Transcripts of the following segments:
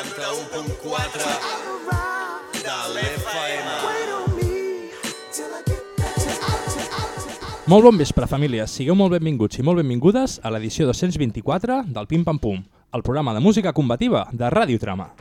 91.4 de l'FM. Molt bon vespre, famílies. Sigueu molt benvinguts i molt benvingudes a l'edició 224 del Pim Pam Pum, el programa de música combativa de Ràdio Trama.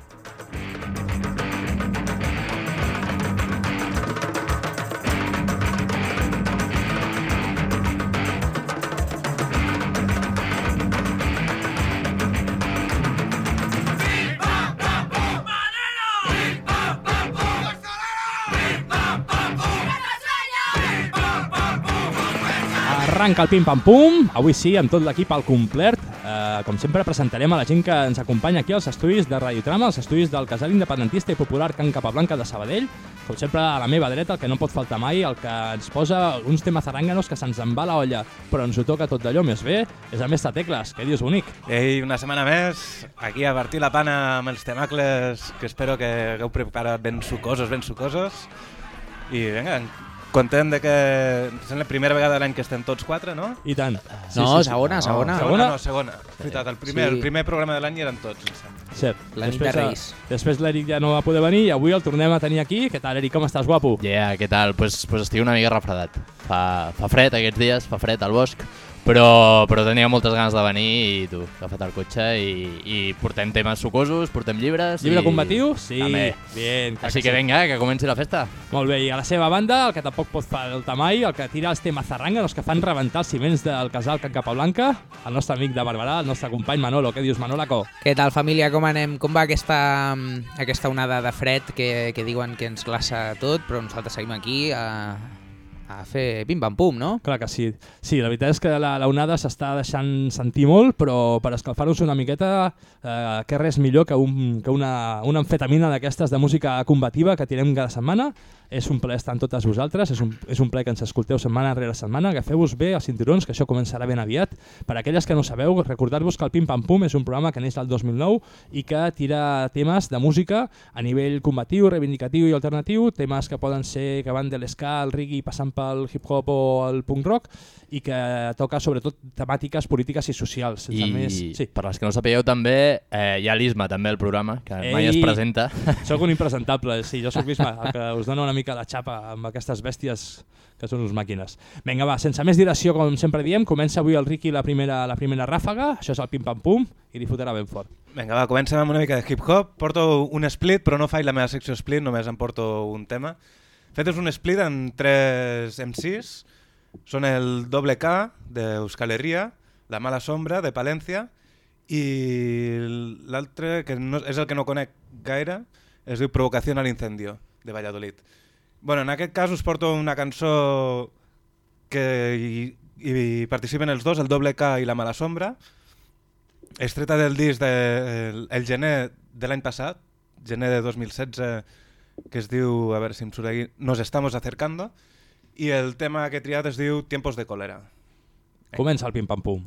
Arranca el Pim Pam Pum, avui sí, amb tot l'equip al complet. Eh, com sempre, presentarem a la gent que ens acompanya aquí als estudis de Radiotrama, als estudis del casal independentista i popular Can Capablanca de Sabadell. Com sempre, a la meva dreta, el que no pot faltar mai, el que ens posa uns temes zarànganos que se'ns en va la olla, però ens ho toca tot d'allò més bé, és el mestre Tecles. Què dius, bonic? Ei, una setmana més, aquí a partir la pana amb els temacles que espero que hagueu preparat ben sucosos, ben sucosos. I vinga, content de que és la primera vegada de l'any que estem tots quatre, no? I tant. No, segona, segona. Segona, no, segona. És veritat, el primer, Sí. el primer programa de l'any eren tots, em sembla. Cert. La nit Després, de eh, Reis. Després l'Eric ja no va poder venir i avui el tornem a tenir aquí. Què tal, Eric? Com estàs, guapo? Yeah, què tal? Pues, pues estic una mica refredat. Fa, fa fred aquests dies, fa fred al bosc, però, però tenia moltes ganes de venir i tu, he agafat el cotxe i, i portem temes sucosos, portem llibres... Llibre i... combatiu? Sí. També. Bien. Així que que sí. vinga, que comenci la festa. Molt bé, i a la seva banda, el que tampoc pot faltar mai, el que tira els temes zarranga, els que fan rebentar els ciments del casal Can Capablanca, el nostre amic de Barberà, el nostre company Manolo. Què dius, Manolaco? Què tal, família? Com anem? Com va aquesta, aquesta onada de fred que, que diuen que ens glaça tot, però nosaltres seguim aquí a, a fer pim-pam-pum, no? Clar que sí. Sí, la veritat és que la, la onada s'està deixant sentir molt, però per escalfar-nos una miqueta, eh, que res millor que, un, que una, una amfetamina d'aquestes de música combativa que tirem cada setmana. És un ple estar amb totes vosaltres, és un, és un ple que ens escolteu setmana rere setmana. Agafeu-vos bé els cinturons, que això començarà ben aviat. Per aquelles que no sabeu, recordar-vos que el Pim Pam Pum és un programa que neix el 2009 i que tira temes de música a nivell combatiu, reivindicatiu i alternatiu, temes que poden ser que van de l'esca, el reggae, passant pel hip-hop o el punk rock, i que toca sobretot temàtiques polítiques i socials. I més... Sí. per les que no sapigueu també, eh, hi ha l'Isma també al programa, que mai Ei! es presenta. Soc un impresentable, sí, jo sóc l'Isma, el que us dona una mica la xapa amb aquestes bèsties que són uns màquines. Vinga, va, sense més dilació, com sempre diem, comença avui el Ricky la primera, la primera ràfaga, això és el pim-pam-pum, i li fotrà ben fort. Vinga, va, comencem amb una mica de hip-hop. Porto un split, però no faig la meva secció split, només em porto un tema. Fet és un split amb tres MCs. Són el Doble K, d'Euskal Herria, La Mala Sombra, de Palència, i l'altre, que no, és el que no conec gaire, es diu Provocació a l'incendio, de Valladolid. Bueno, en aquest cas us porto una cançó que hi, hi participen els dos, el Doble K i La Mala Sombra, estreta del disc de, el, el gener de l'any passat, gener de 2016, que es diu, a veure si em surt aquí, Nos estamos acercando, i el tema que he triat es diu Tiempos de cólera. Comença el pim-pam-pum.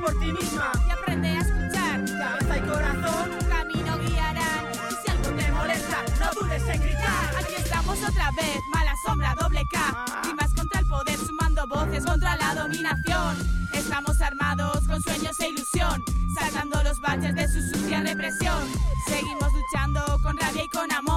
Por ti misma. y aprende a escuchar. Cabeza y corazón, Tu camino guiarán. Y si algo te molesta, no dudes en gritar. Aquí estamos otra vez, mala sombra, doble K. Rimas contra el poder, sumando voces contra la dominación. Estamos armados con sueños e ilusión, sacando los baches de su sucia represión. Seguimos luchando con rabia y con amor.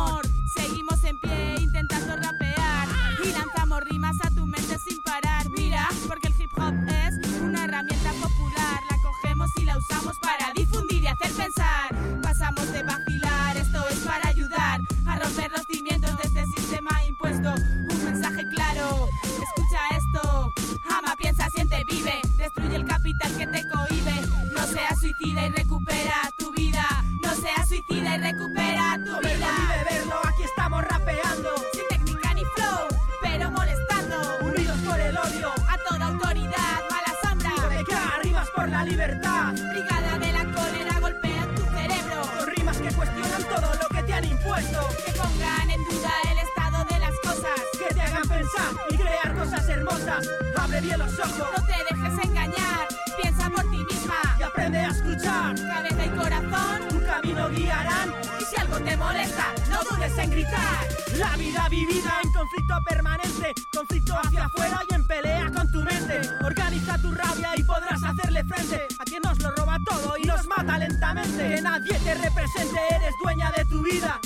Abre bien los ojos No te dejes engañar. Piensa por ti misma. y aprende a escuchar. Cabeza y corazón. Tu camino guiarán. Y si algo te molesta, no dudes en gritar. La vida vivida en conflicto permanente, conflicto hacia afuera y en pelea con tu mente. Organiza tu rabia y podrás hacerle frente a quien nos lo roba todo y nos mata lentamente. Que nadie te represente, eres dueña de tu vida.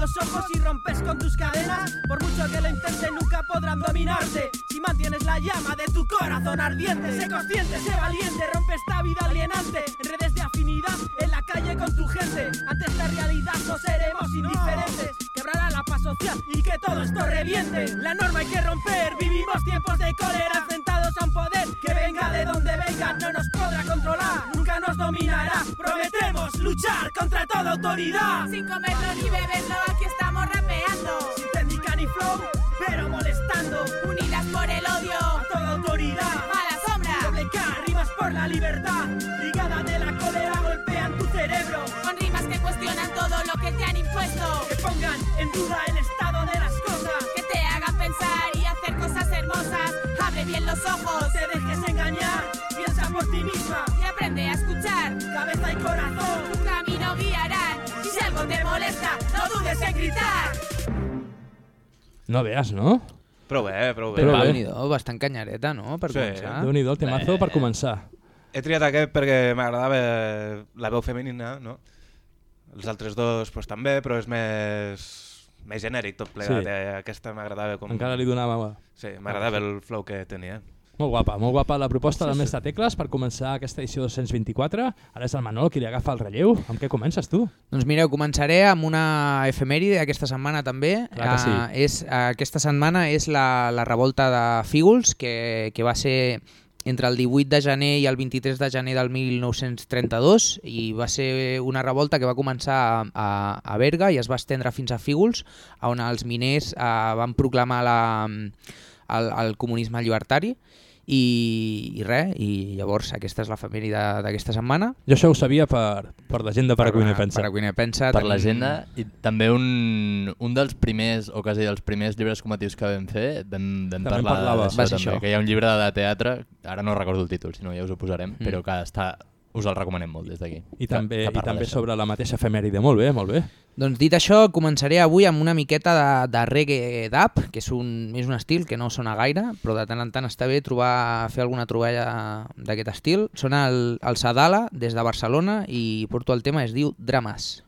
Los ojos y rompes con tus cadenas, por mucho que lo intenten nunca podrán dominarte. Si mantienes la llama de tu corazón ardiente, sé consciente, sé valiente, rompe esta vida alienante. En redes de afinidad, en la calle con tu gente. Ante esta realidad no seremos indiferentes. Quebrará la paz social y que todo esto reviente. La norma hay que romper, vivimos tiempos de cólera, enfrentados a un poder de donde venga, no nos podrá controlar, nunca nos dominará. Prometemos luchar contra toda autoridad. Sin comerlo ni beberlo, aquí estamos rapeando. Sin técnica ni flow, pero molestando Unidas por el odio. a toda autoridad. Mala sombra. Doble K, rimas por la libertad. Brigada de la cólera golpean tu cerebro. Con rimas que cuestionan todo lo que te han impuesto. Que pongan en duda el estado los ojos No te dejes engañar, piensa por ti misma. y aprende a escuchar. Cabeza y corazón. Tu camino guiarán. Y si algo te molesta, no dudes en gritar. No veas, no? Prou bé, prou bé. Però bé. déu bastant canyareta, no?, per Sí. començar. Déu-n'hi-do, el temazo per començar. He triat aquest perquè m'agradava la veu femenina, no? Els altres dos pues, també, però és més, més genèric tot plegat. Sí. Eh? Aquesta m'agradava com... Encara li donava... Sí, m'agradava el flow que tenia. Molt guapa, molt guapa la proposta del Mestre Tecles per començar aquesta edició 224. Ara és el Manol qui li agafa el relleu. Amb què comences tu? Doncs mireu, començaré amb una efemèride aquesta setmana també. Clar que sí. Eh, és, aquesta setmana és la, la revolta de Fígols, que, que va ser entre el 18 de gener i el 23 de gener del 1932 i va ser una revolta que va començar a, a, a Berga i es va estendre fins a Fígols, on els miners eh, van proclamar la, el, el comunisme llibertari i, i res, i llavors aquesta és l'efemèride d'aquesta setmana. Jo això ho sabia per, per la gent de Paracuina Pensa. Per Cuina Pensa. per tenim- l'agenda i també un, un dels primers, o quasi dels primers llibres comatius que vam fer, vam, vam També parlar d'això Va ser també, això. que hi ha un llibre de teatre, ara no recordo el títol, si no ja us ho posarem, Mm. però que està, us el recomanem molt des d'aquí. I també, i també sobre la mateixa efemèride. Molt bé, molt bé. Doncs dit això, començaré avui amb una miqueta de, de reggae dub, que és un, és un estil que no sona gaire, però de tant en tant està bé trobar fer alguna troballa d'aquest estil. Sona el, el Sadala des de Barcelona i porto el tema, es diu Drames.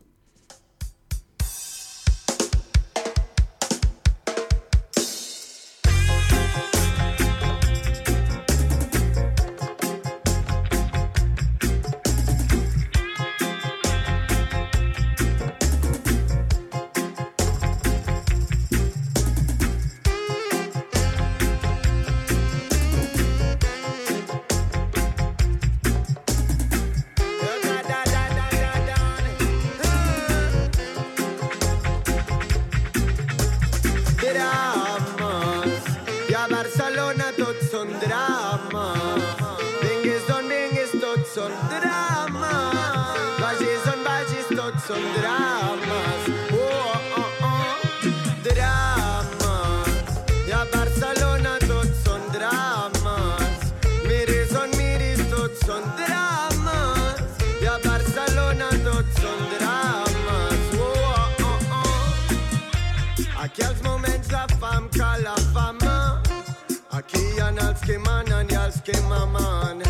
Que mamen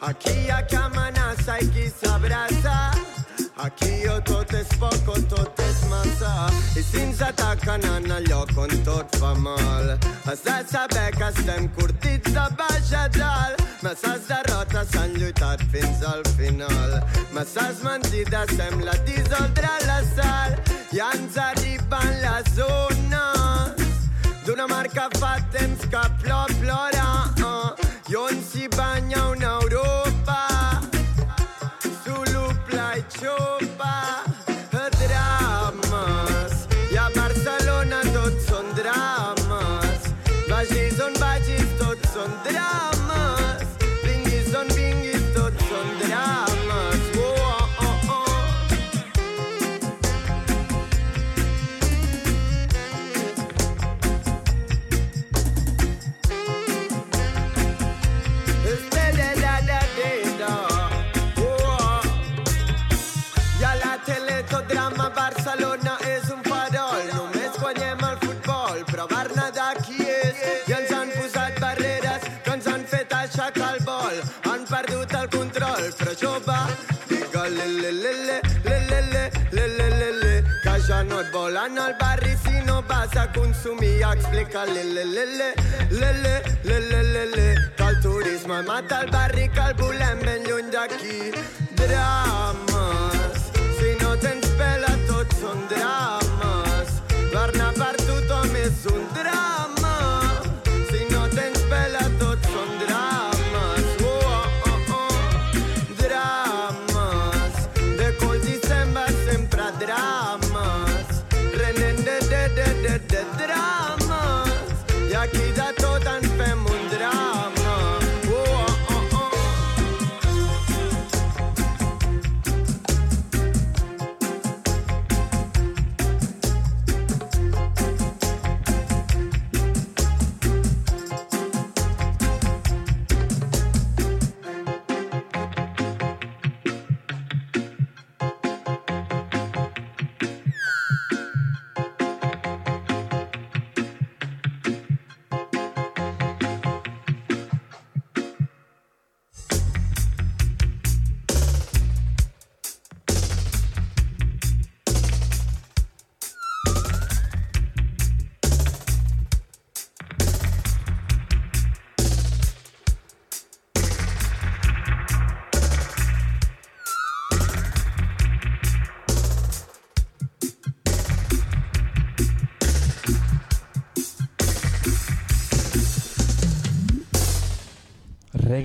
Aquí hi ha qui amenaça i qui s'abraça Aquí o tot és poc o tot és massa I si ens ataquen en el lloc on tot fa mal. Has de saber que estem curtits de baix a dalt Masses derrotes s'han lluitat fins al final. Masses mentides sembla dissoldre la sal. I ens arriben les ones d'una mar que fa temps que plor, plora lelele, lelele, lelele, Ca așa nu bolan al barri si le le le le le le lelele, Ca turisme mata el barri calbulem ben luni de aquí. Drama.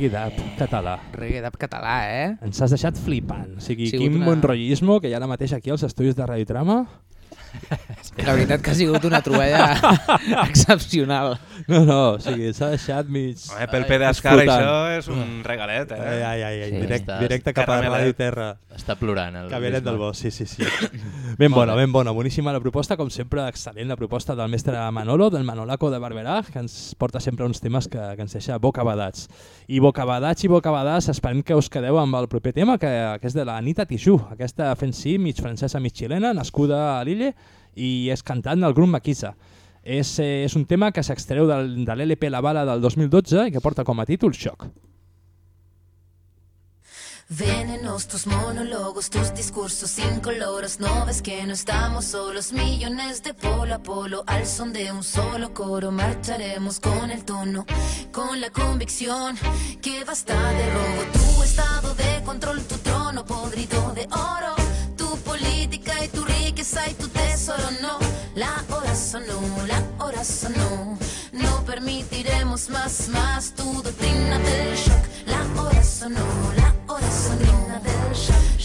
Reggae dub català. Reggae dub català, eh? Ens has deixat flipant. O sigui, Sigut quin una- bon rotllismo que hi ha ara mateix aquí als estudis de Radiotrama. La veritat que ha sigut una troballa excepcional. No, no, o sigui, s'ha deixat mig... Home, pel Pedascar això és un regalet, eh? Ai, ai, ai, ai. Sí, directe, estàs directe cap a. Ràdio Terra. Està plorant. El Bisbal. del bosc, sí, sí, sí. Ben bona, ben bona, boníssima la proposta, com sempre, excel·lent la proposta del mestre Manolo, del Manolaco de Barberà, que ens porta sempre uns temes que, que ens deixa bocabadats. I bocabadats i bocabadats, esperem que us quedeu amb el proper tema, que, que és de la Anita Tijoux, aquesta fent sí, mig francesa, mig xilena, nascuda a l'Ille, i és cantant del grup Maquisa. És, eh, és un tema que s'extreu de l'LP La Bala del 2012 i que porta com a títol Xoc. Venenos tus monólogos, tus discursos incoloros. No ves que no estamos solos, millones de polo a polo. Al son de un solo coro, marcharemos con el tono, con la convicción que basta de robo. Tu estado de control, tu trono podrido de oro. Tu política y tu riqueza y tu no. La hora sonó, la hora sonó. No permitiremos más, más tu doctrina del shock. La hora sonó, la hora sonó.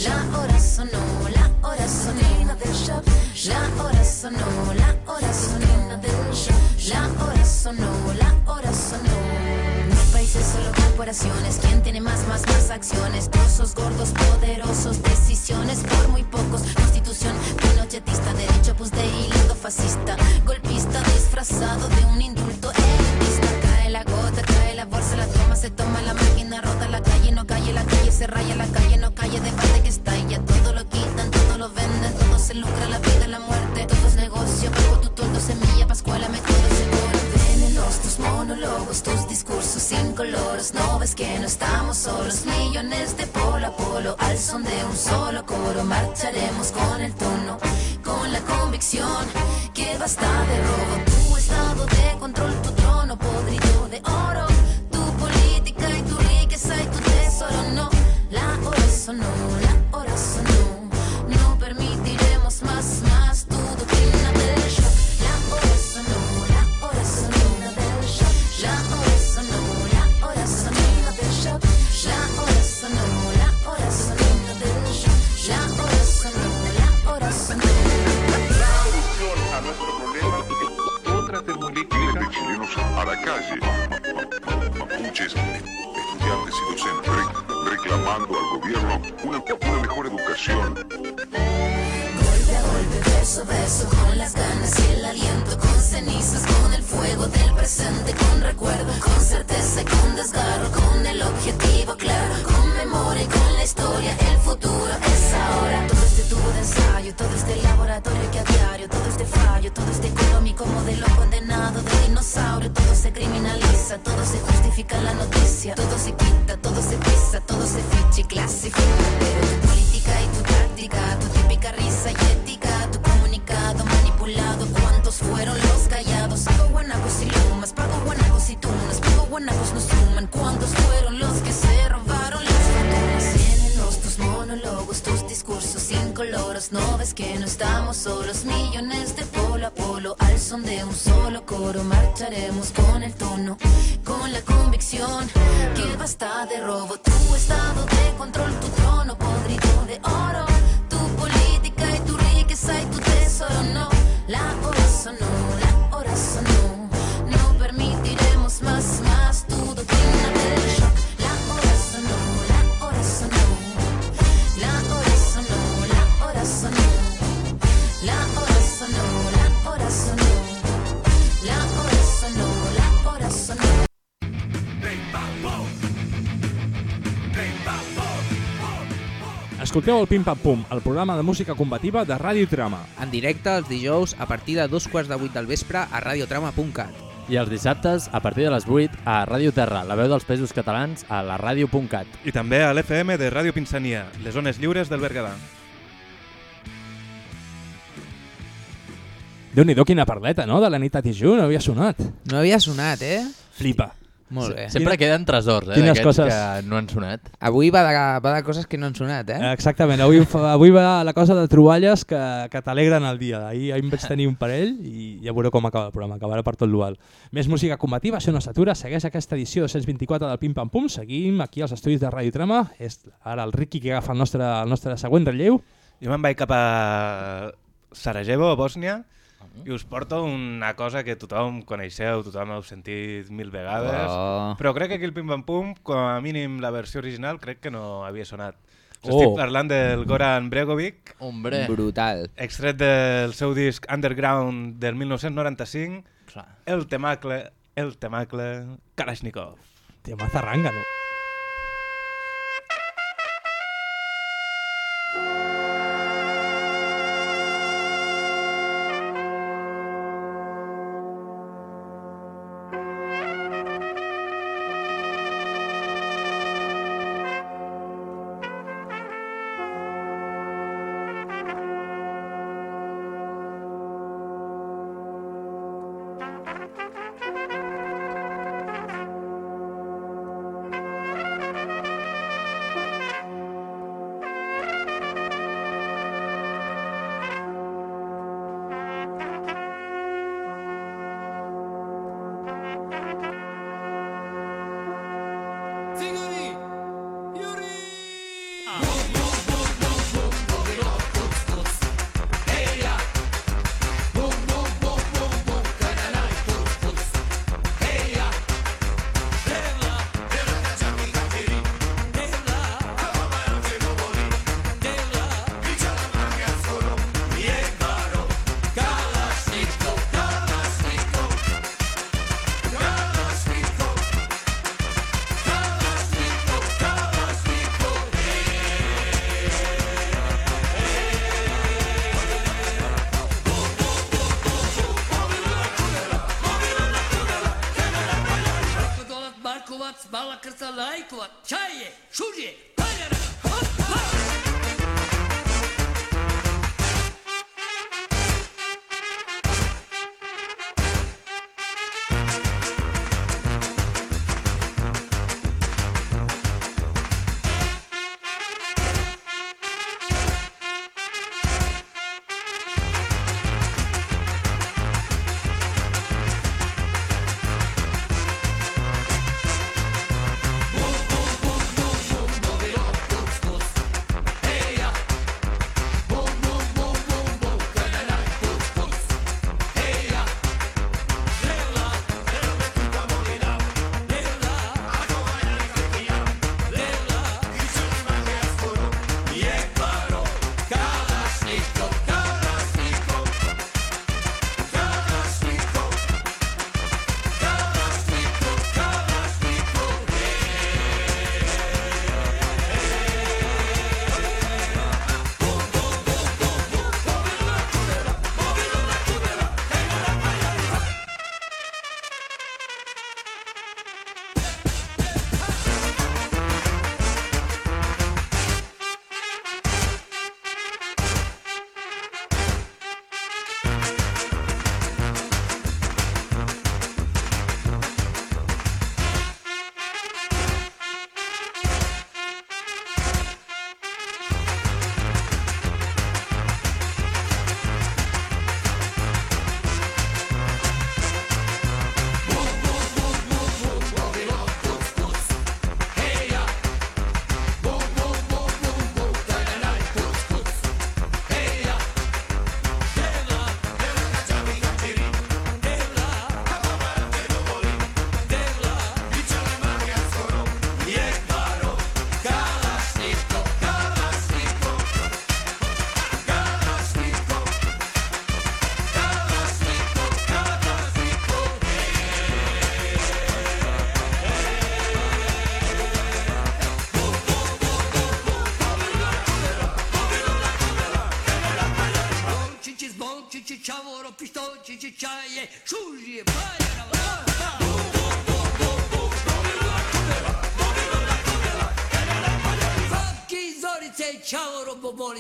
La hora sonó, la hora sonó. del shock. La hora sonó, la hora sonó. del shock. La hora sonó, la hora sonó. Corporaciones. ¿Quién tiene más, más, más acciones? Trozos gordos, poderosos, decisiones por muy pocos. Constitución pinochetista, derecho pues de hilo fascista. Golpista disfrazado de un indulto elitista. Cae la gota, cae la bolsa, la toma, se toma la máquina, rota la calle, no calle, la calle se raya, la calle no calle, debate solos, millones de polo a polo, al son de un solo coro, marcharemos con el tono, con la convicción que basta de robo, tu estado de control, tu trono podrido de oro, Golpe a golpe, verso a verso, con las ganas y el aliento, con cenizas, con el fuego del presente, con recuerdo, con certeza y con desgarro, con el objetivo estamos solos, millones de Escolteu el Pim Pam Pum, el programa de música combativa de Ràdio Trama. En directe els dijous a partir de dos quarts de vuit del vespre a radiotrama.cat. I els dissabtes, a partir de les 8, a Ràdio Terra, la veu dels pesos catalans, a la ràdio.cat. I també a l'FM de Ràdio Pinsania, les zones lliures del Berguedà. Déu-n'hi-do quina parleta, no?, de la nit a Tijú, no havia sonat. No havia sonat, eh? Flipa. Molt bé. Sempre queden tresors, eh, d'aquests coses. que no han sonat. Avui va de, va de coses que no han sonat, eh? Exactament, avui, fa- avui va la cosa de troballes que, que t'alegren el dia. Ahir, ahir em vaig tenir un parell i ja veureu com acaba el programa, acabarà per tot l'ual. Més música combativa, això no s'atura, segueix aquesta edició 224 del Pim Pam Pum, seguim aquí als estudis de Ràdio Trama, és ara el Ricky que agafa el nostre, el nostre següent relleu. Jo me'n vaig cap a Sarajevo, a Bòsnia, i us porto una cosa que tothom coneixeu, tothom heu sentit mil vegades, Oh. però crec que aquí el Pim Pam Pum, com a mínim la versió original, crec que no havia sonat. Us Oh. Estic parlant del Goran Bregovic, Hombre, Brutal. extret del seu disc Underground del 1995, clar. el temacle, el temacle Kalashnikov. Tia, maza ranga, no?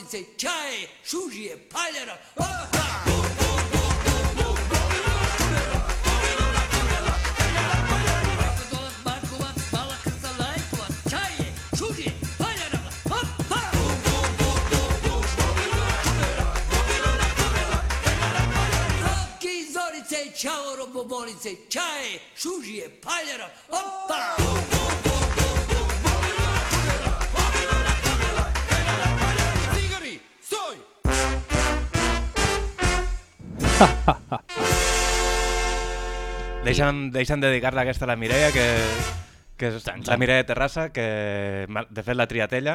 say, Deixa'm, deixa'm dedicar-la aquesta a la Mireia, que, que és la Mireia Terrassa, que de fet la triat ella,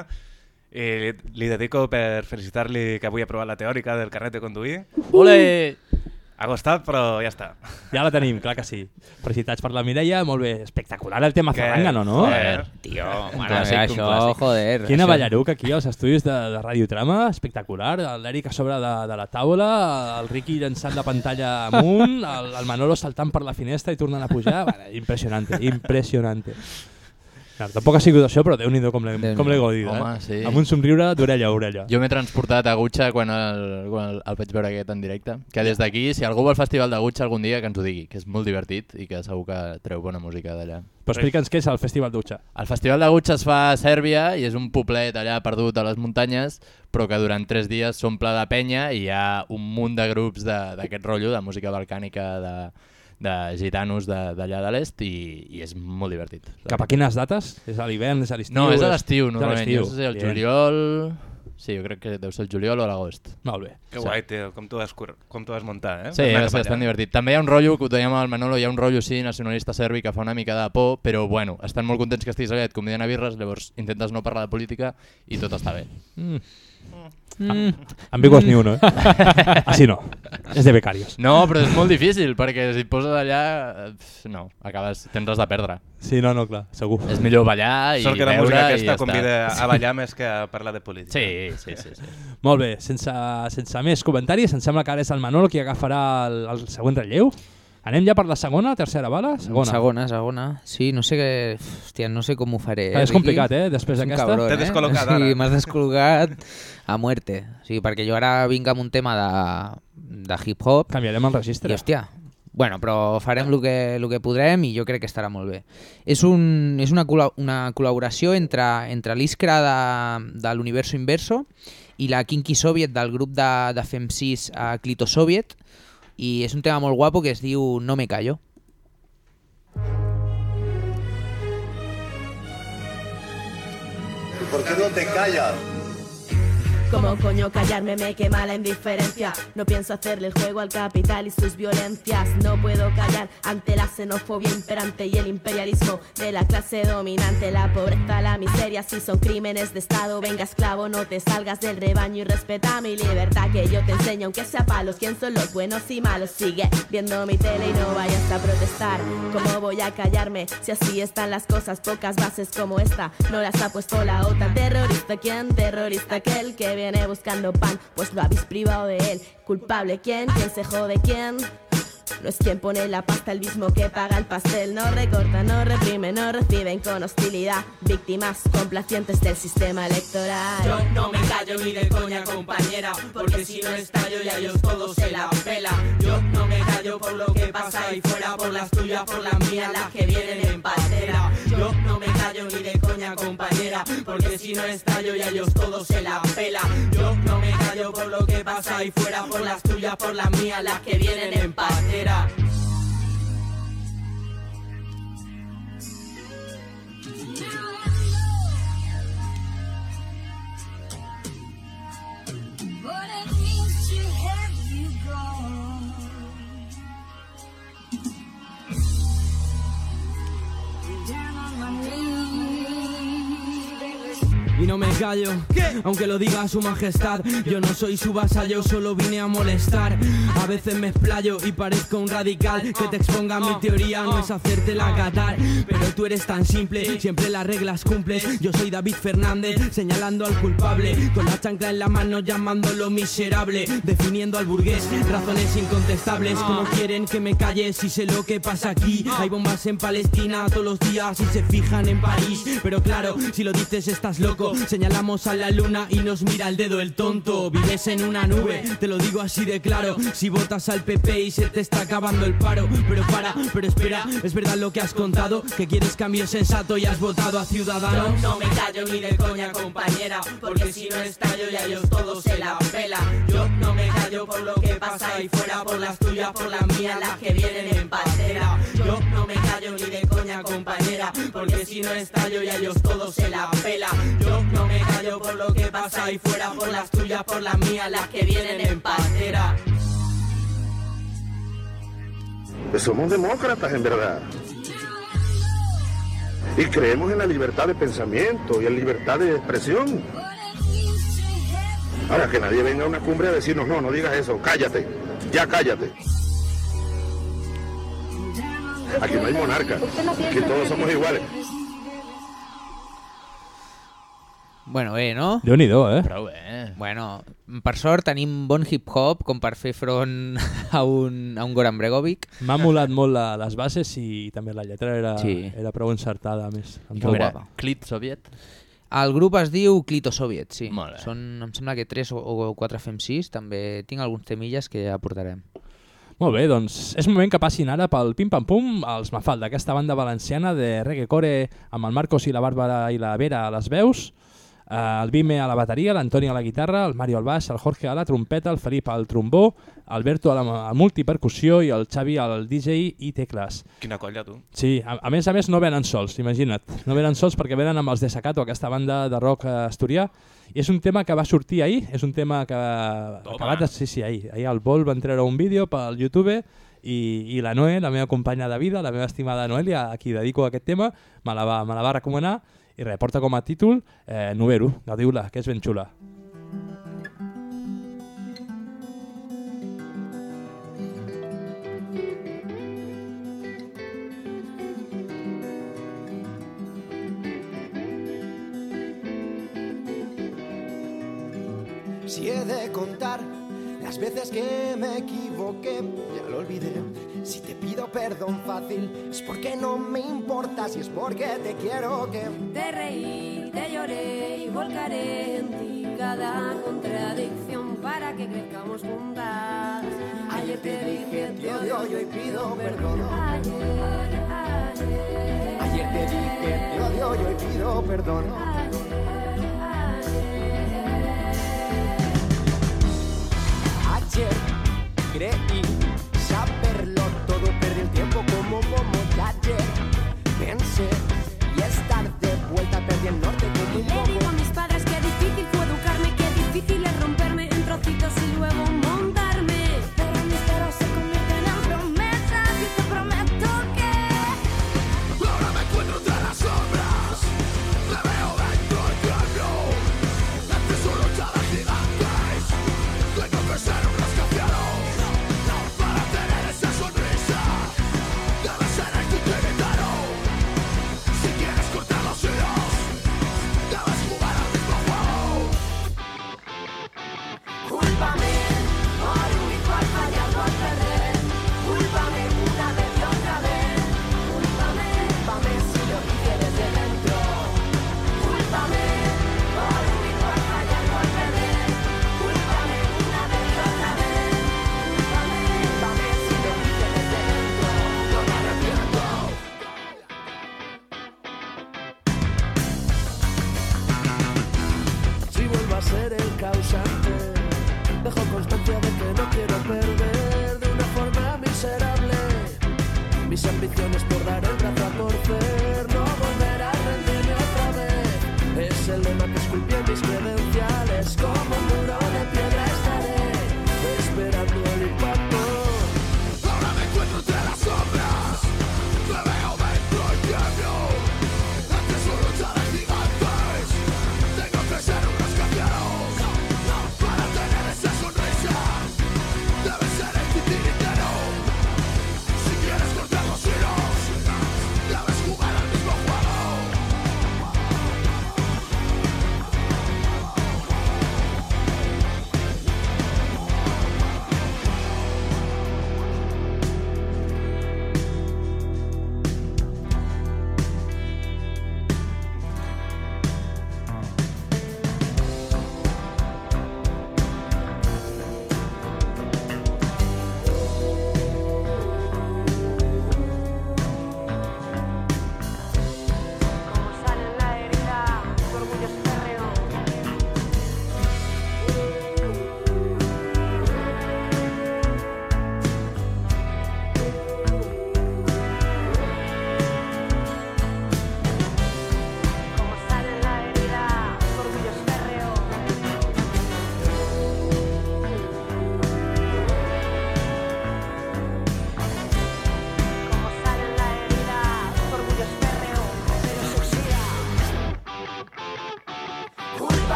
i li, li dedico per felicitar-li que avui ha aprovat la teòrica del carnet de conduir. Ole! Ha costat, però ja està. Ja la tenim, clar que sí. Felicitats per la Mireia, molt bé. Espectacular el tema Zarrangano, no? Joder. Tio, Un mare això, joder. Quina això- ballaruc aquí als estudis de, de Radiotrama, espectacular. L'Eric a sobre de, de la taula, el Ricky llançant la pantalla amunt, el, el Manolo saltant per la finestra i tornant a pujar. Vale, impressionante, impressionante. Clar, tampoc ha sigut això, però déu-n'hi-do com l'he Déu-n'hi-do. com l'he godit. Home, eh? sí. Amb un somriure d'orella a orella. Jo m'he transportat a Gutxa quan, el, quan el, el vaig veure aquest en directe. Que des d'aquí, si algú vol festival de Gutxa algun dia, que ens ho digui, que és molt divertit i que segur que treu bona música d'allà. Però explica'ns què és el Festival Dutxa. El Festival de Gutxa es fa a Sèrbia i és un poblet allà perdut a les muntanyes, però que durant tres dies s'omple de penya i hi ha un munt de grups de- d'aquest rotllo, de música balcànica, de, de gitanos de- d'allà de l'est i, i és molt divertit. Cap a quines dates? És a l'hivern, és a l'estiu? No, és a l'estiu, és a normalment. No sé si el Bien. juliol... Sí, jo crec que deu ser el juliol o l'agost. Molt bé. Que guai, tio, com t'ho vas, com vas muntar, eh? Sí, va cap ser allà. bastant divertit. També hi ha un rotllo, que ho teníem al Manolo, hi ha un rotllo sí, nacionalista serbi que fa una mica de por, però bueno, estan molt contents que estiguis allà, et conviden a birres, llavors intentes no parlar de política i tot està bé. Mm. Mm. Ambiguos ni uno, eh? Así no. És de becarios. No, però és molt difícil, perquè si et poses allà, eh, no, acabes, tens res de perdre. Sí, no, no, clar, segur. És millor ballar i Sort que la veure música aquesta convida a ballar més que a parlar de política. Sí, sí, sí. sí. Molt bé, sense, sense més comentaris, em sembla que ara és el Manolo qui agafarà el, el següent relleu. Anem ja per la segona, tercera bala? Segona. Segona, segona. Sí, no sé què... Hòstia, no sé com ho faré. Clar, és complicat, eh, després d'aquesta. T'he eh? descol·locat Sí, ara. m'has descol·locat a muerte. Sigui, perquè jo ara vinc amb un tema de, de hip-hop Canviarem el i, registre. hòstia, bueno, però farem el que, el que podrem i jo crec que estarà molt bé. És, un, és una, col·la- una col·laboració entre, entre l'Iskra de, de l'Universo Inverso i la Kinky Soviet del grup de, de FEM6 a Clito Soviet i és un tema molt guapo que es diu No me callo. ¿Por qué no te callas? Como coño callarme me quema la indiferencia. No pienso hacerle el juego al capital y sus violencias. No puedo callar ante la xenofobia imperante y el imperialismo de la clase dominante. La pobreza, la miseria, si son crímenes de estado. Venga esclavo, no te salgas del rebaño y respeta mi libertad Que yo te enseño aunque sea palos. Quién son los buenos y malos Sigue viendo mi tele y no vayas a protestar. ¿Cómo voy a callarme si así están las cosas? Pocas bases como esta no las ha puesto la OTAN. Terrorista, ¿quién? Terrorista aquel que viene buscando pan Pues lo habéis privado de él ¿Culpable quién? ¿Quién se jode quién? No es quien pone la pasta el mismo que paga el pastel. No recorta, no reprime, no reciben con hostilidad. Víctimas complacientes del sistema electoral. Yo no me callo ni de coña compañera Porque si no estallo ya ellos todos se la pela Yo no me callo por lo que pasa ahí fuera Por las tuyas, por las mías, las que vienen en patera Yo no me callo ni de coña compañera Porque si no estallo ya ellos todos se la pela Yo no me callo por lo que pasa ahí fuera Por las tuyas, por las mías, las que vienen en What it means to have you gone. Down on my knees. Y no me callo. Aunque lo diga su majestad, yo no soy su vasallo, solo vine a molestar. A veces me explayo y parezco un radical. Que te exponga mi teoría no es hacerte la catar. Pero tú eres tan simple, siempre las reglas cumples. Yo soy David Fernández, señalando al culpable. Con la chancla en la mano llamándolo miserable. Definiendo al burgués, razones incontestables. Como quieren que me calle si sé lo que pasa aquí. Hay bombas en Palestina todos los días y se fijan en París. Pero claro, si lo dices estás loco. Señalamos a la luna y nos mira el dedo el tonto. Vives en una nube, te lo digo así de claro. Si votas al PP y se te está acabando el paro. Pero para, pero espera, es verdad lo que has contado. Que quieres cambio sensato y has votado a Ciudadanos. Yo no me callo ni de coña, compañera, porque si no estallo ya ellos todos se la pela. Yo no me callo por lo que pasa ahí fuera, por las tuyas, por las mías, las que vienen en pantera. Yo no me callo ni de coña, compañera, porque si no estallo ya ellos todos se la pela. Yo no me callo por lo que pasa ahí fuera, por las tuyas, por las mías, las que vienen en pantera. Somos demócratas en verdad. Y creemos en la libertad de pensamiento y en libertad de expresión. Ahora que nadie venga a una cumbre a decirnos, no, no digas eso, cállate, ya cállate. Aquí no hay monarca, aquí todos somos iguales. Bueno, bé, no? Déu-n'hi-do, eh? Prou bé. Bueno, per sort tenim bon hip-hop com per fer front a un, a un Goran Bregovic. M'ha molat molt la, les bases i també la lletra era, Sí. era prou encertada, a més. Amb Com era? Clit Soviet? El grup es diu Clito Soviet, sí. Molt bé. Són, em sembla que 3 o, o 4 fem 6. També tinc alguns temilles que ja portarem. Molt bé, doncs és moment que passin ara pel Pim Pam Pum els Mafalda, aquesta banda valenciana de reggae core amb el Marcos i la Bàrbara i la Vera a les veus, eh, el Vime a la bateria, l'Antoni a la guitarra, el Mario al baix, el Jorge a la trompeta, el Felip al trombó, Alberto a la a multipercussió i el Xavi al DJ i tecles. Quina colla, tu. Sí, a, a més a més no venen sols, imagina't. No venen sols perquè venen amb els Desacato, aquesta banda de rock eh, asturià. I és un tema que va sortir ahir, és un tema que... Acabat, de- sí, sí, ahir. Ahir al Vol van treure un vídeo pel YouTube i, i la Noe, la meva companya de vida, la meva estimada Noelia, a qui dedico aquest tema, me la va, me la va recomanar i res, porta com a títol eh, Novero, que és ben. Si he de contar las veces que me equivoqué, ya lo olvidé. Si te pido perdón fácil, es porque no me importa, si es porque te quiero que... Te reí, te lloré y volcaré en ti cada contradicción para que crezcamos juntas. Ayer te dije te odio yo y pido perdón. Ayer, ayer, Ayer te dije te odio yo y pido perdón. Ayer creí saberlo todo, perdí el tiempo como momo de ayer. Pensé y estar de vuelta, perdí el norte causante, dejo constancia de que no quiero perder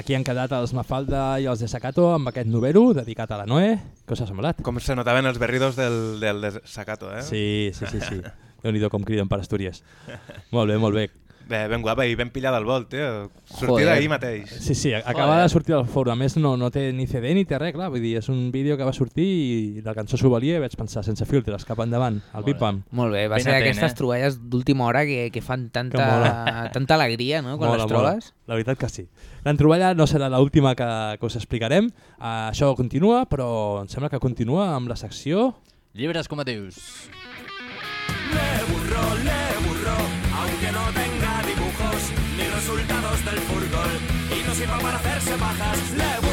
Aquí han quedat els Mafalda i els de Sacato amb aquest novero dedicat a la Noé. Què us ha semblat? Com se notaven els berridos del, del de Sacato, eh? Sí, sí, sí. sí. Déu-n'hi-do com criden per Astúries. Molt bé, molt bé. Bé, ben guapa i ben pillada al vol, tio. Joder. Sortida ahir mateix. Sí, sí, acaba de sortir del foro. A més, no, no té ni CD ni té res, clar. Vull dir, és un vídeo que va sortir i la cançó s'ho valia i vaig pensar, sense filtres, cap endavant, al pim-pam. Molt bé, va Ben ser d'aquestes eh? troballes d'última hora que, que fan Que tanta, mola. tanta alegria, no?, quan Mola, les trobes. mola. La veritat que sí. L'entroballa no serà l'última que, que us explicarem. Uh, això continua, però em sembla que continua amb la secció... Llibres comatius. Le burro, le burro, aunque no tenga dibujos ni resultados del furgol y no sirva para hacerse burro, le burro,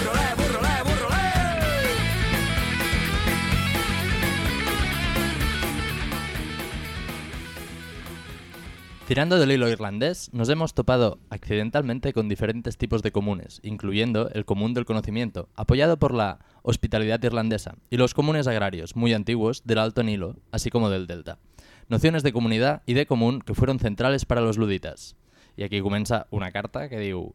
Tirando del hilo irlandés, nos hemos topado accidentalmente con diferentes tipos de comunes, incluyendo el común del conocimiento, apoyado por la hospitalidad irlandesa, y los comunes agrarios, muy antiguos, del Alto Nilo, así como del Delta. Nociones de comunidad y de común que fueron centrales para los luditas. Y aquí comienza una carta que digo...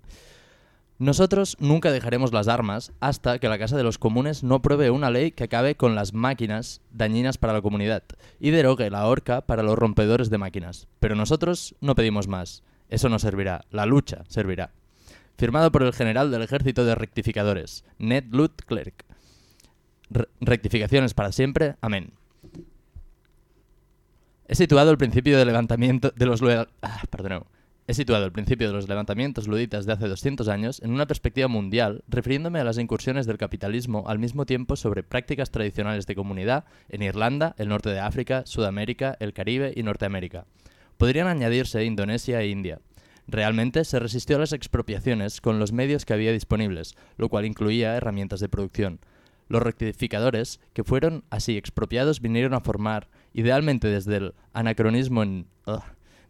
Nosotros nunca dejaremos las armas hasta que la Casa de los Comunes no pruebe una ley que acabe con las máquinas dañinas para la comunidad y derogue la horca para los rompedores de máquinas. Pero nosotros no pedimos más. Eso no servirá. La lucha servirá. Firmado por el general del ejército de rectificadores, Ned Lut Clerk. Re- rectificaciones para siempre. Amén. He situado el principio del levantamiento de los ah, perdoneu. He situado el principio de los levantamientos luditas de hace 200 años en una perspectiva mundial, refiriéndome a las incursiones del capitalismo al mismo tiempo sobre prácticas tradicionales de comunidad en Irlanda, el norte de África, Sudamérica, el Caribe y Norteamérica. Podrían añadirse Indonesia e India. Realmente se resistió a las expropiaciones con los medios que había disponibles, lo cual incluía herramientas de producción. Los rectificadores, que fueron así expropiados, vinieron a formar, idealmente desde el anacronismo en...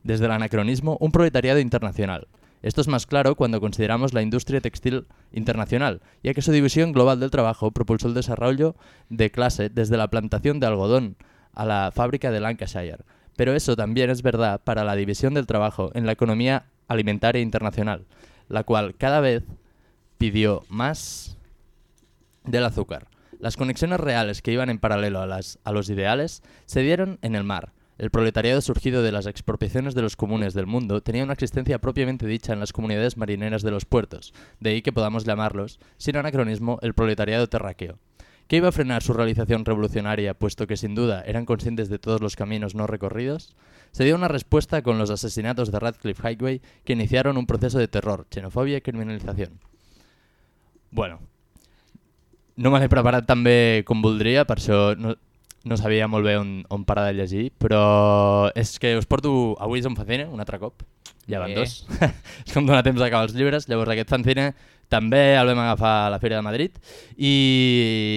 desde el anacronismo, un proletariado internacional. Esto es más claro cuando consideramos la industria textil internacional, ya que su división global del trabajo propulsó el desarrollo de clase desde la plantación de algodón a la fábrica de Lancashire. Pero eso también es verdad para la división del trabajo en la economía alimentaria internacional, la cual cada vez pidió más del azúcar. Las conexiones reales que iban en paralelo a, las, a los ideales se dieron en el mar. El proletariado surgido de las expropiaciones de los comunes del mundo tenía una existencia propiamente dicha en las comunidades marineras de los puertos, de ahí que podamos llamarlos, sin anacronismo, el proletariado terráqueo. ¿Qué iba a frenar su realización revolucionaria, puesto que sin duda eran conscientes de todos los caminos no recorridos? Se dio una respuesta con los asesinatos de Radcliffe Highway que iniciaron un proceso de terror, xenofobia y criminalización. Bueno, no me l'he preparat tan bé com voldria, per això no, no sabia molt bé on, on parar de llegir, però és que us porto avui és un fanzine, un altre cop, ja van Bé. dos. és com donar temps d'acabar els llibres, llavors aquest fanzine també el vam agafar a la Fira de Madrid i,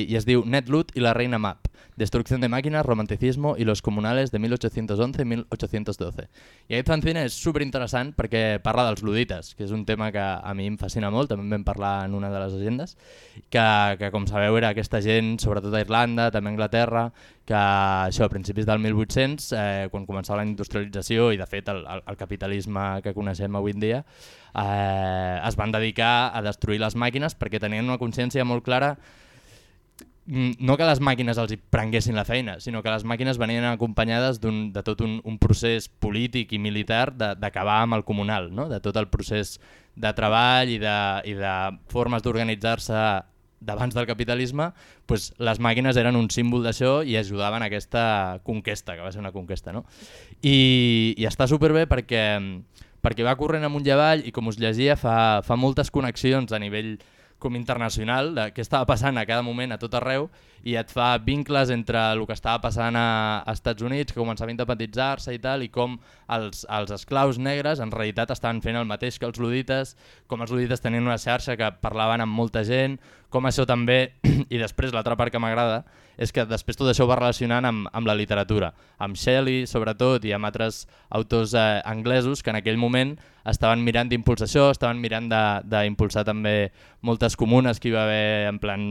i es diu Net Loot i la Reina Map. Destrucción de máquinas, romanticismo y los comunales de 1811-1812. I aquest fanzine és super interessant perquè parla dels ludites, que és un tema que a mi em fascina molt, també en vam parlar en una de les agendes, que, que com sabeu era aquesta gent, sobretot a Irlanda, també a Anglaterra, que això a principis del 1800, eh, quan començava la industrialització i de fet el, el, el capitalisme que coneixem avui en dia, eh, es van dedicar a destruir les màquines perquè tenien una consciència molt clara no que les màquines els prenguessin la feina, sinó que les màquines venien acompanyades de tot un, un procés polític i militar d'acabar amb el comunal, no? de tot el procés de treball i de, i de formes d'organitzar-se d'abans del capitalisme, pues, les màquines eren un símbol d'això i ajudaven a aquesta conquesta, que va ser una conquesta. No? I, i està superbé perquè, perquè va corrent amunt i avall i com us llegia fa, fa moltes connexions a nivell com internacional, de què estava passant a cada moment a tot arreu, i et fa vincles entre el que estava passant a, Estats Units, que començava a independitzar-se i tal, i com els, els esclaus negres en realitat estaven fent el mateix que els ludites, com els ludites tenien una xarxa que parlaven amb molta gent, com això també, i després l'altra part que m'agrada, és que després tot això ho va relacionant amb, amb la literatura, amb Shelley sobretot i amb altres autors eh, anglesos que en aquell moment estaven mirant d'impulsar això, estaven mirant d'impulsar també moltes comunes que hi va haver en plan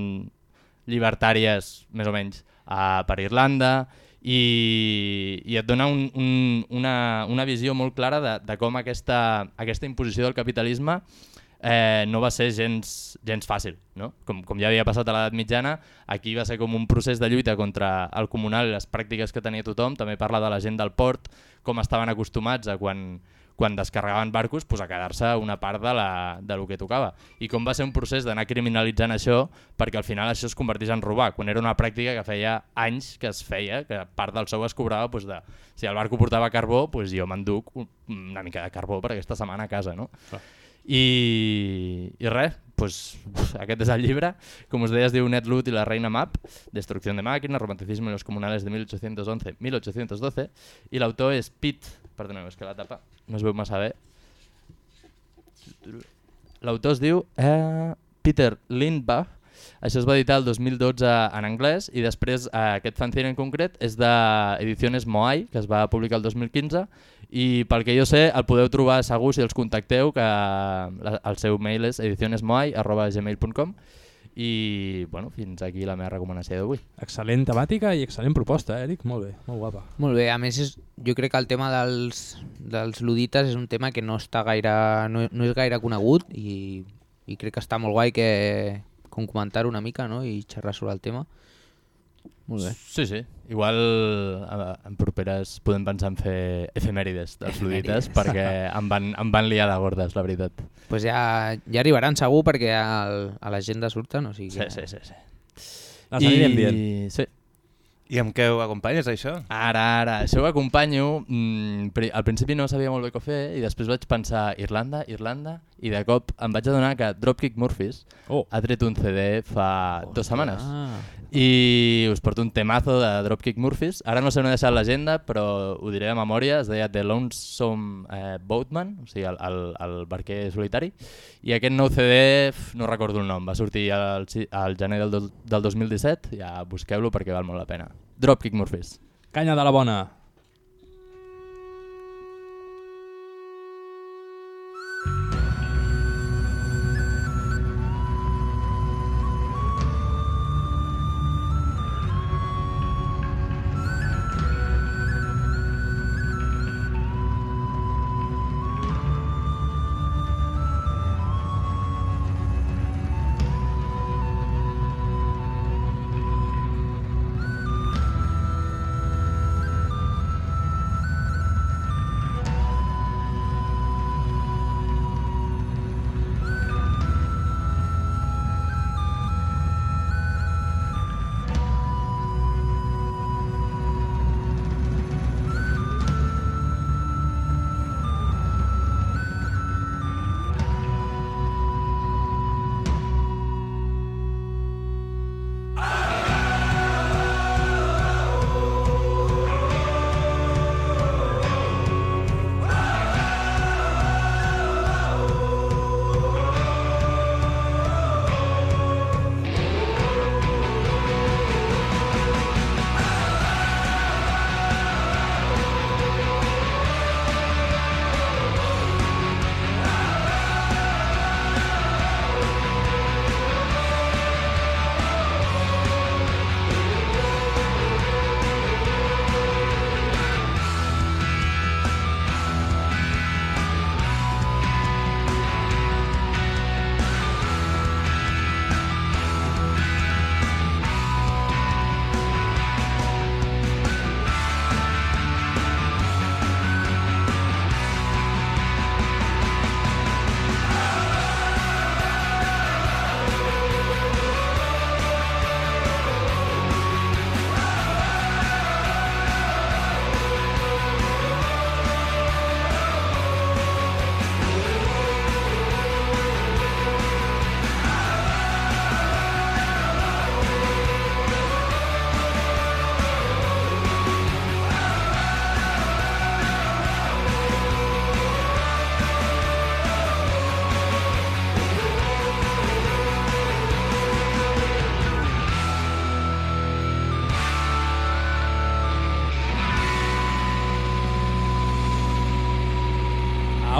llibertàries més o menys a, per Irlanda i, i et dona un, un, una, una visió molt clara de, de com aquesta, aquesta imposició del capitalisme eh, no va ser gens, gens fàcil. No? Com, com ja havia passat a l'edat mitjana, aquí va ser com un procés de lluita contra el comunal i les pràctiques que tenia tothom. També parla de la gent del port, com estaven acostumats a quan, quan descarregaven barcos pues, a quedar-se una part de, la, de lo que tocava. I com va ser un procés d'anar criminalitzant això perquè al final això es convertís en robar, quan era una pràctica que feia anys que es feia, que part del sou es cobrava pues, de, si el barco portava carbó, pues, jo m'enduc una mica de carbó per aquesta setmana a casa. No? I, i res, pues, aquest és el llibre, com us deia es diu Ned Lut i la reina Map, Destrucción de máquinas, Romanticismo y los comunales de 1811-1812, i l'autor és Pete, perdoneu, és que la tapa no es veu massa bé, l'autor es diu eh, Peter Lindbach, això es va editar el 2012 en anglès i després eh, aquest fanzine en concret és d'Ediciones Moai, que es va publicar el 2015 i pel que jo sé el podeu trobar segur si els contacteu que la, el seu mail és edicionesmoai.gmail.com i bueno, fins aquí la meva recomanació d'avui. Excel·lent temàtica i excel·lent proposta, eh, Eric? Molt bé, molt guapa. Molt bé, a més és, jo crec que el tema dels, dels ludites és un tema que no està gaire no, no és gaire conegut i, i crec que està molt guai que com comentar una mica no? i xerrar sobre el tema. Molt bé. Sí, sí. Igual en properes podem pensar en fer efemèrides dels ludites Efemèrides. perquè em van, em van liar de gordes, la veritat. pues ja, ja arribaran segur perquè al, a l'agenda surten, o sigui Sí, que... sí, sí. sí. Les anirem dient. Sí. I amb què ho acompanyes, això? Ara, ara, això ho acompanyo. Mm, al principi no sabia molt bé què fer i després vaig pensar Irlanda, Irlanda, i de cop em vaig adonar que Dropkick Murphys oh. ha tret un CD fa Oh, dues setmanes. Ah. I us porto un temazo de Dropkick Murphys. Ara no sé on he deixat l'agenda, però ho diré de memòria. Es deia The Lonesome eh, Boatman, o sigui, el, el, el barquer solitari. I aquest nou CD, no recordo el nom, va sortir al, al gener del, do- del 2017. Ja busqueu-lo perquè val molt la pena. Dropkick Murphys. Canya de la bona.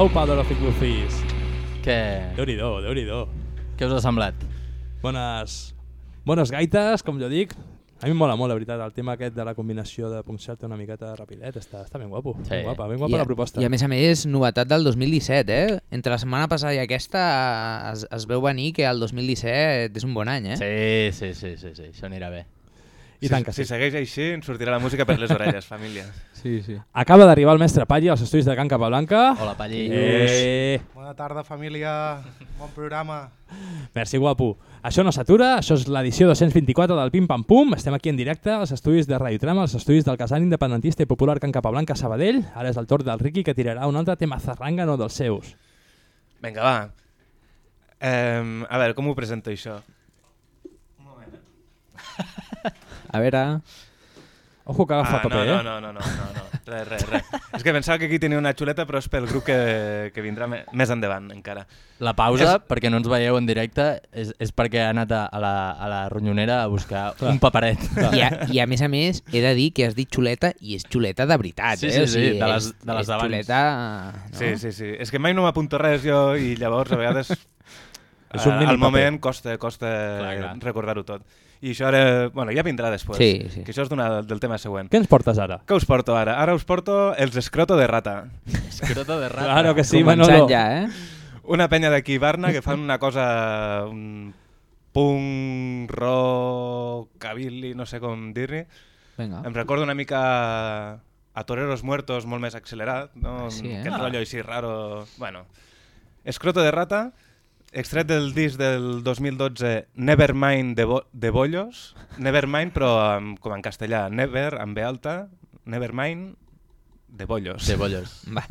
How Powder of Igufis. Què? Déu-n'hi-do, déu nhi déu Què us ha semblat? Bones, bones gaites, com jo dic. A mi em mola molt, la veritat, el tema aquest de la combinació de celta una miqueta rapidet, està, està ben guapo, Sí. ben guapa, ben guapa I, la proposta. I a més a més, novetat del 2017, eh? Entre la setmana passada i aquesta es, es veu venir que el 2017 és un bon any, eh? Sí, sí, sí, sí, sí. això anirà bé. I tant que si sí. segueix així, ens sortirà la música per les orelles, família. Sí, sí. Acaba d'arribar el mestre Palli als estudis de Can Capablanca. Hola, Palli. Eh, Bona tarda, família. Bon programa. merci, guapo. Això no s'atura, això és l'edició 224 del Pim Pam Pum. Estem aquí en directe als estudis de Radio Trama, als estudis del casal independentista i popular Can Capablanca a Sabadell. Ara és el torn del Riqui que tirarà un altre tema zarrangano dels seus. Vinga, va. Eh, a veure, com ho presento, això? A veure... Ojo que agafa ah, paper, no, eh? no, no, no, no, no, res, res, res. És que pensava que aquí tenia una xuleta, però és pel grup que, que vindrà me, més endavant, encara. La pausa, És- perquè no ens veieu en directe, és, és perquè ha anat a, a, la, a la ronyonera a buscar Clar. un paperet. I a, I a més a més, he de dir que has dit xuleta i és xuleta de veritat, Sí, eh? sí, sí, de les- de les d'abans. xuleta... No? Sí, sí, sí. És que mai no m'apunto res jo i llavors a vegades És un eh, mini al moment paper. costa, costa recordar-ho tot. I això ara, bueno, ja vindrà després, Sí, sí. que això és d'una- del tema següent. Què ens portes ara? Què us porto ara? Ara us porto els escroto de rata. Escroto de rata. Claro que sí, Començant Manolo. ja, eh? Una penya d'aquí, Barna, que fan una cosa... Un punk, rock, cabilli, no sé com. Vinga. Em recorda una mica a Toreros Muertos, molt més accelerat, no? Sí, eh? Aquest Ah. rotllo així raro... Bueno, Escroto de rata, extret del disc del 2012 Nevermind de, Bo de Bollos, Nevermind però amb, com en castellà, Never amb B alta, Nevermind de Bollos. De Bollos. Va.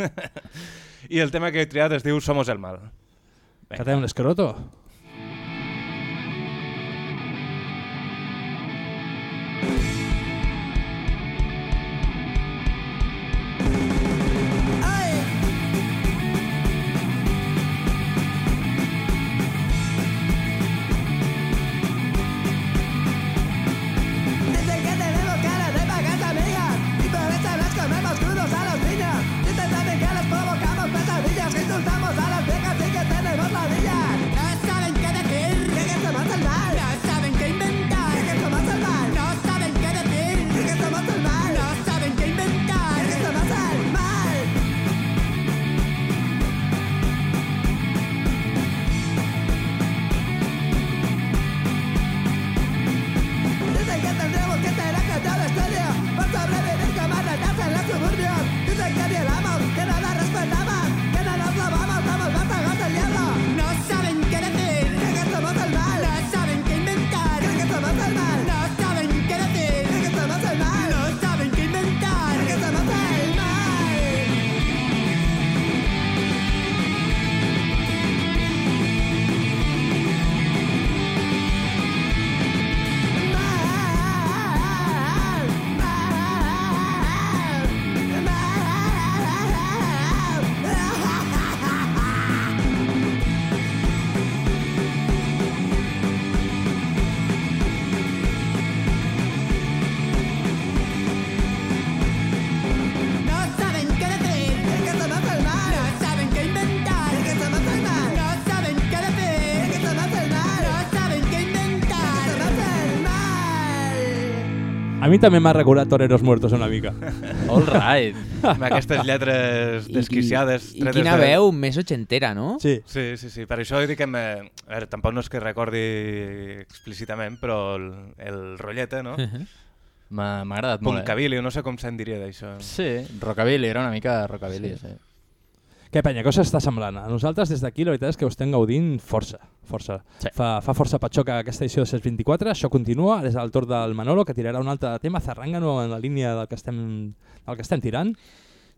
I el tema que he triat es diu Somos el mal. Que té un escroto. Mi també m'ha recordat Toreros Muertos una mica. All right. Amb aquestes lletres I- desquiciades. I, i tretes quina de- veu més ochentera, no? Sí. Sí, sí, sí. Per això dic que... Me... A veure, tampoc no és que recordi explícitament, però el, el rotllete, no? M'ha m'ha agradat molt, eh? Punkabilly, no sé com se'n diria d'això. Sí, rockabilly, era una mica rockabilly, sí. Què penya, us està semblant? A nosaltres des d'aquí la veritat és que ho estem gaudint força, força. Sí. Fa, fa força patxoca aquesta edició de 624, això continua, ara és el torn del Manolo que tirarà un altre tema zarrangano en la línia del que estem, del que estem tirant.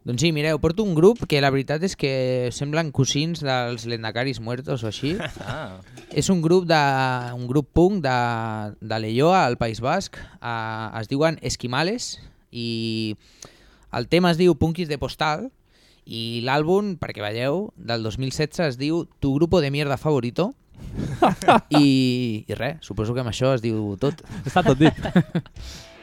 Doncs sí, mireu, porto un grup que la veritat és que semblen cosins dels Lendacaris Muertos o així. Ah. És un grup de un grup punk de, de Leioa, al País Basc. Uh, es diuen Esquimales i el tema es diu Punkis de Postal i l'àlbum, perquè veieu, del 2016 es diu Tu grupo de mierda favorito i, i res, suposo que amb això es diu tot. Està tot dit.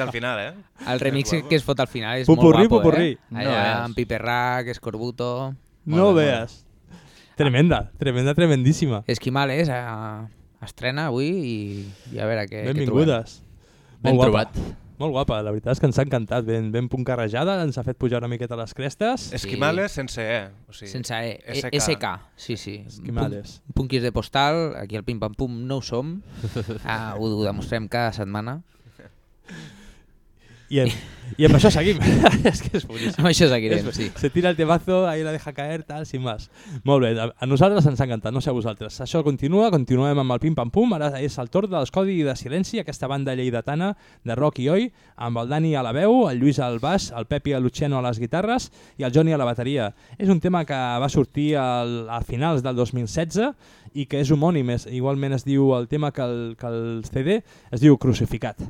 remix al final, eh? El remix que es fot al final és Pupurrí, molt guapo, pupurrí. eh? No Allà veas. amb Piperrac, Escorbuto... No veas. Tremenda, tremenda, tremendíssima. Esquimales eh, estrena avui i, i a veure què, què Benvingudes. Ben Molt guapa. trobat. Molt guapa, la veritat és que ens ha encantat. Ben, ben puncarrejada, ens ha fet pujar una miqueta les crestes. Esquimales sense E. O sigui, Sense E, E- SK. SK, sí, sí. Esquimales. Pun- Punquis de postal, aquí al Pim Pam Pum no ho som, ah, ho, ho demostrem cada setmana. I, amb, I amb això seguim. és que és boníssim. Amb això seguirem, És- sí. Se tira el temazo, ahí la deja caer, tal, sin más. Molt bé, a, a nosaltres ens ha encantat, no sé a vosaltres. Això continua, continuem amb el Pim Pam Pum, ara és el torn dels Codi de Silenci, aquesta banda lleidatana de rock i oi, amb el Dani a la veu, el Lluís al baix, el Pepi a Luciano a les guitarres i el Johnny a la bateria. És un tema que va sortir al, a finals del 2016 i que és homònim, és, igualment es diu el tema que el, que el CD es diu Crucificat.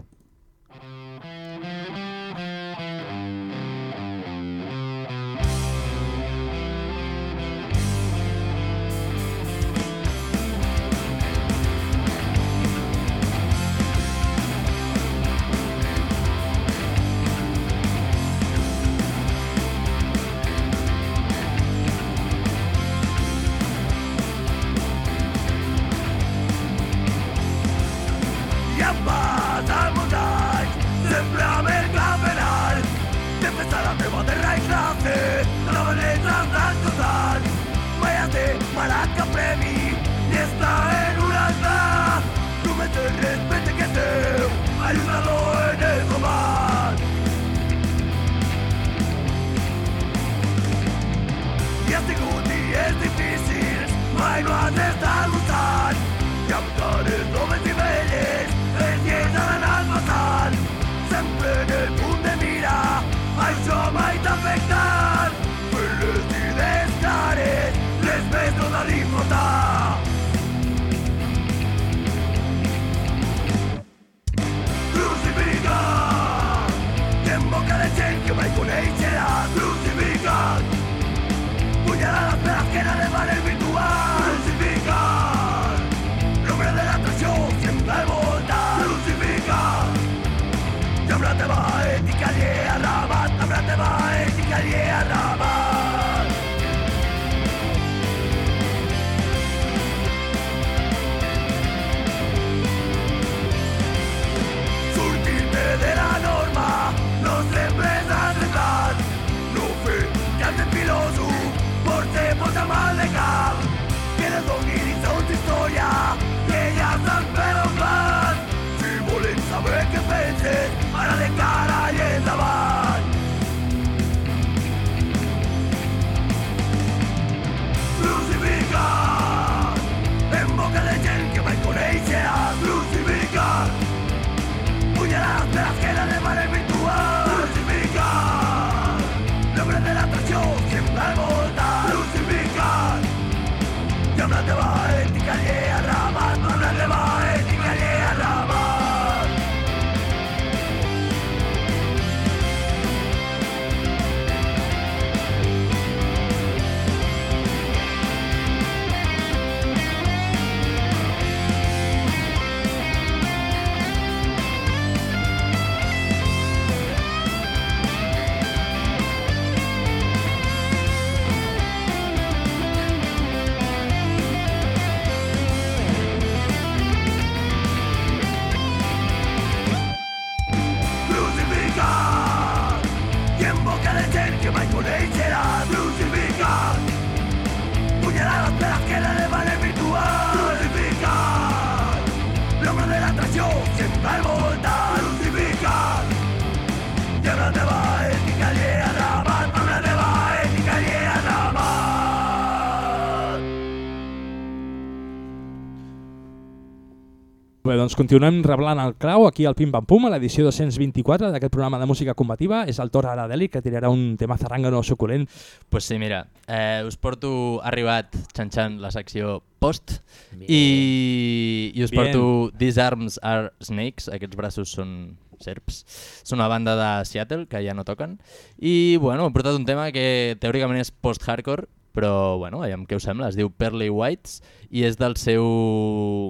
Doncs continuem reblant el clau aquí al Pim Pam Pum, a l'edició 224 d'aquest programa de música combativa. És el Tor Aradeli que tirarà un tema zarrangano suculent. Pues sí, mira, eh, us porto ha arribat xanxant la secció post i, i us Bien. porto These Arms Are Snakes, aquests braços són serps. És una banda de Seattle que ja no toquen i bueno, he portat un tema que teòricament és post-hardcore però bueno, aviam què us sembla, es diu Pearly Whites i és del seu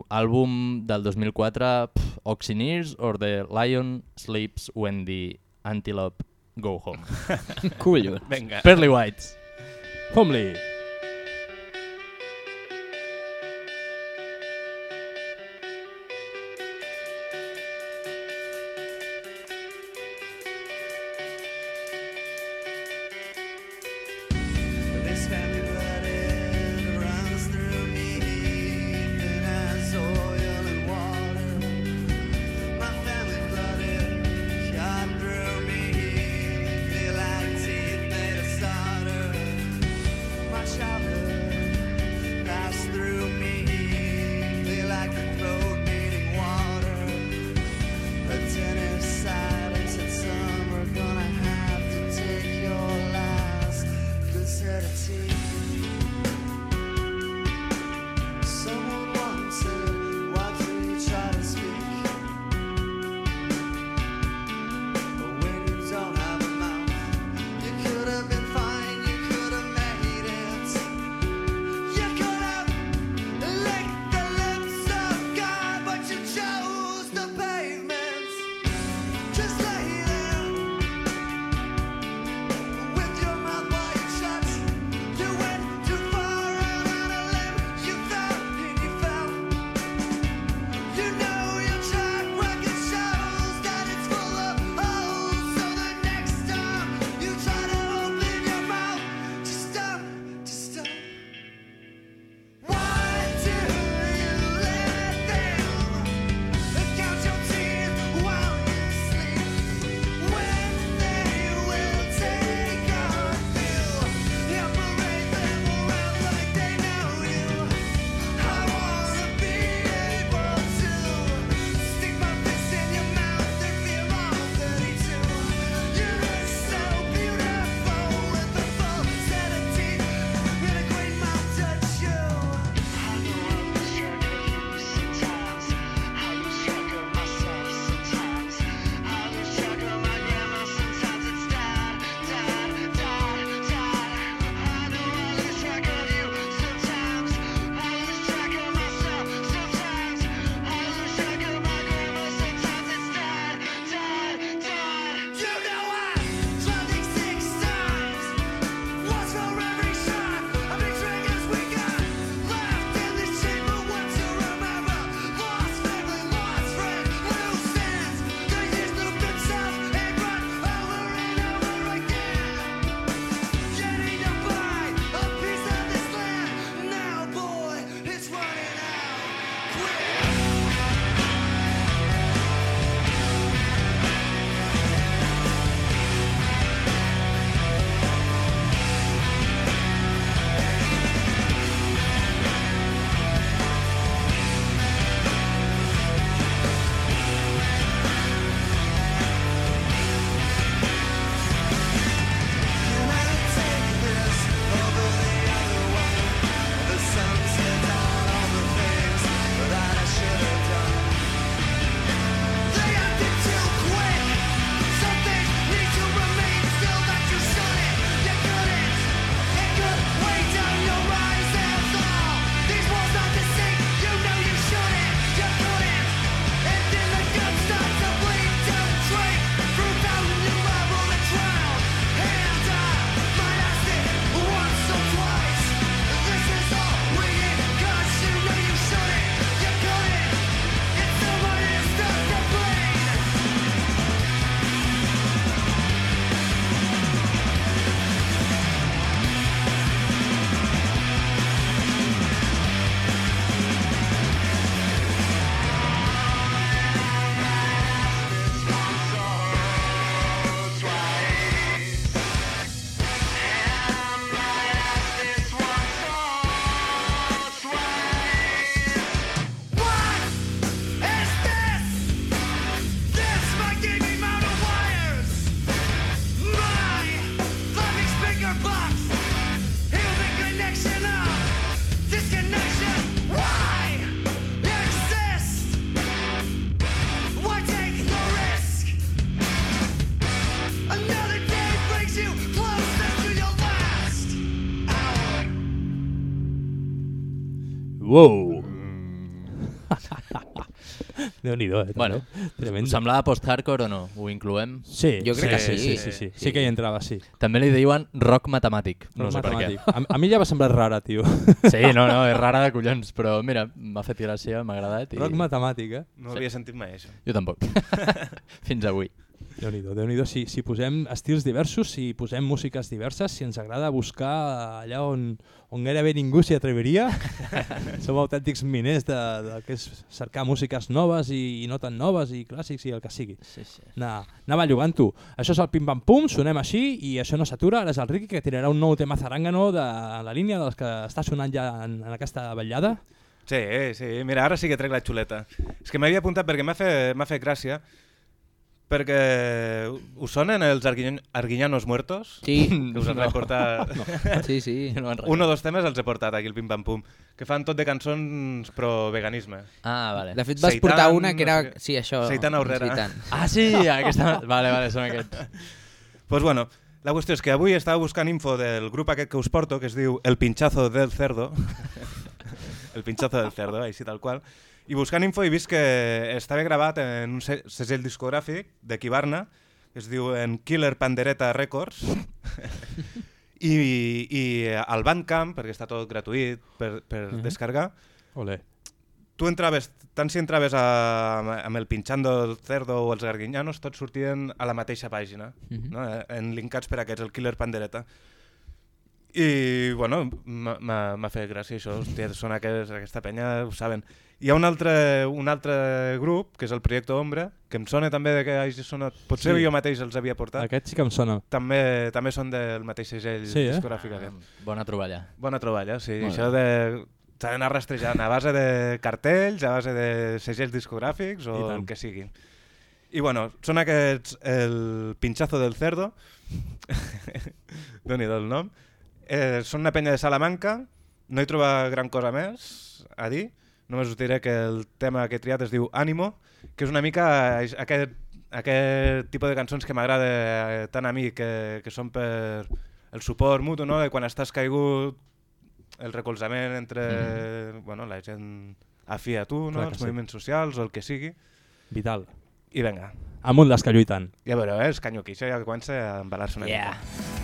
àlbum del 2004 pff, Oxyneers or the Lion Sleeps When the Antelope Go Home. Collons. Vinga. Pearly Whites. Fom-li! Déu-n'hi-do, eh? Bueno, Tremendo. us semblava post-hardcore o no? Ho incloem? Sí, Jo crec sí, que sí. sí, sí, sí. Sí que hi entrava, sí. També li diuen rock matemàtic, no Rock sé matemàtic. per què. A, a mi ja va semblar rara, tio. Sí, no, no, és rara de collons, però mira, m'ha fet gràcia, m'ha agradat. I... Rock matemàtic, eh? No havia sentit mai això. Jo tampoc. Fins avui. Déu-n'hi-do, déu nhi déu si, si posem estils diversos, si posem músiques diverses, si ens agrada buscar allà on, on gairebé ningú s'hi atreviria, som autèntics miners de, de que és cercar músiques noves i, i no tan noves i clàssics i el que sigui. Sí, sí. Anar, anar bellugant-ho. Això és el pim-pam-pum, sonem així i això no s'atura. Ara és el Ricky que tirarà un nou tema zarangano de la línia dels que està sonant ja en, en aquesta vetllada. Sí, sí, mira, ara sí que trec la xuleta. És que m'havia apuntat perquè m'ha fet, m'ha fet gràcia, perquè us sonen els Arguiñan- Arguiñanos Muertos? Sí. Que us han No. portat... No. Sí, sí. No Un o dos temes els he portat aquí, el Pim Pam Pum, que fan tot de cançons pro veganisme. Ah, vale. De fet, vas Seitan, portar una que no era- sí, això, Seitan Aurrera. Seitan. Ah, sí, aquesta... Vale, vale, són aquests. Pues bueno, la qüestió és que avui estava buscant info del grup aquest que us porto, que es diu El Pinchazo del Cerdo. el Pinchazo del Cerdo, així tal qual. I buscant info he vist que estava gravat en un se- segell discogràfic de Kibarna, que es diu en Killer Pandereta Records. I, I al Bandcamp, perquè està tot gratuït per, per Mhm. descarregar, Olé. tu entraves, tant si entraves a, amb el Pinchando el Cerdo o els Garguinyanos, tots sortien a la mateixa pàgina, Mhm. no? Eh, en linkats per aquests, el Killer Pandereta. I, bueno, m'ha- fet gràcia això, hòstia, són aquests, aquesta penya, ho saben. Hi ha un altre, un altre grup, que és el Projecte Ombra, que em sona també de que hagi sonat... Potser Sí. jo mateix els havia portat. Aquest sí que em sona. També, també són del mateix segell Sí, eh? discogràfic aquest. Bona troballa. Bona troballa, sí. Molt Això de... S'ha d'anar rastrejant a base de cartells, a base de segells discogràfics o el que sigui. I bueno, són aquests el pinchazo del cerdo, doni el nom, eh, són una penya de Salamanca, no hi troba gran cosa més a dir, només us diré que el tema que he triat es diu Ànimo, que és una mica aquest, aquest tipus de cançons que m'agrada eh, tant a mi, que, que són per el suport mutu, no? de quan estàs caigut, el recolzament entre mm. bueno, la gent afí a tu, no? Els sí. moviments socials o el que sigui. Vital. I vinga. Amunt les que lluiten. Ja veureu, eh? És canyo aquí, això ja comença a embalar-se una Yeah. mica.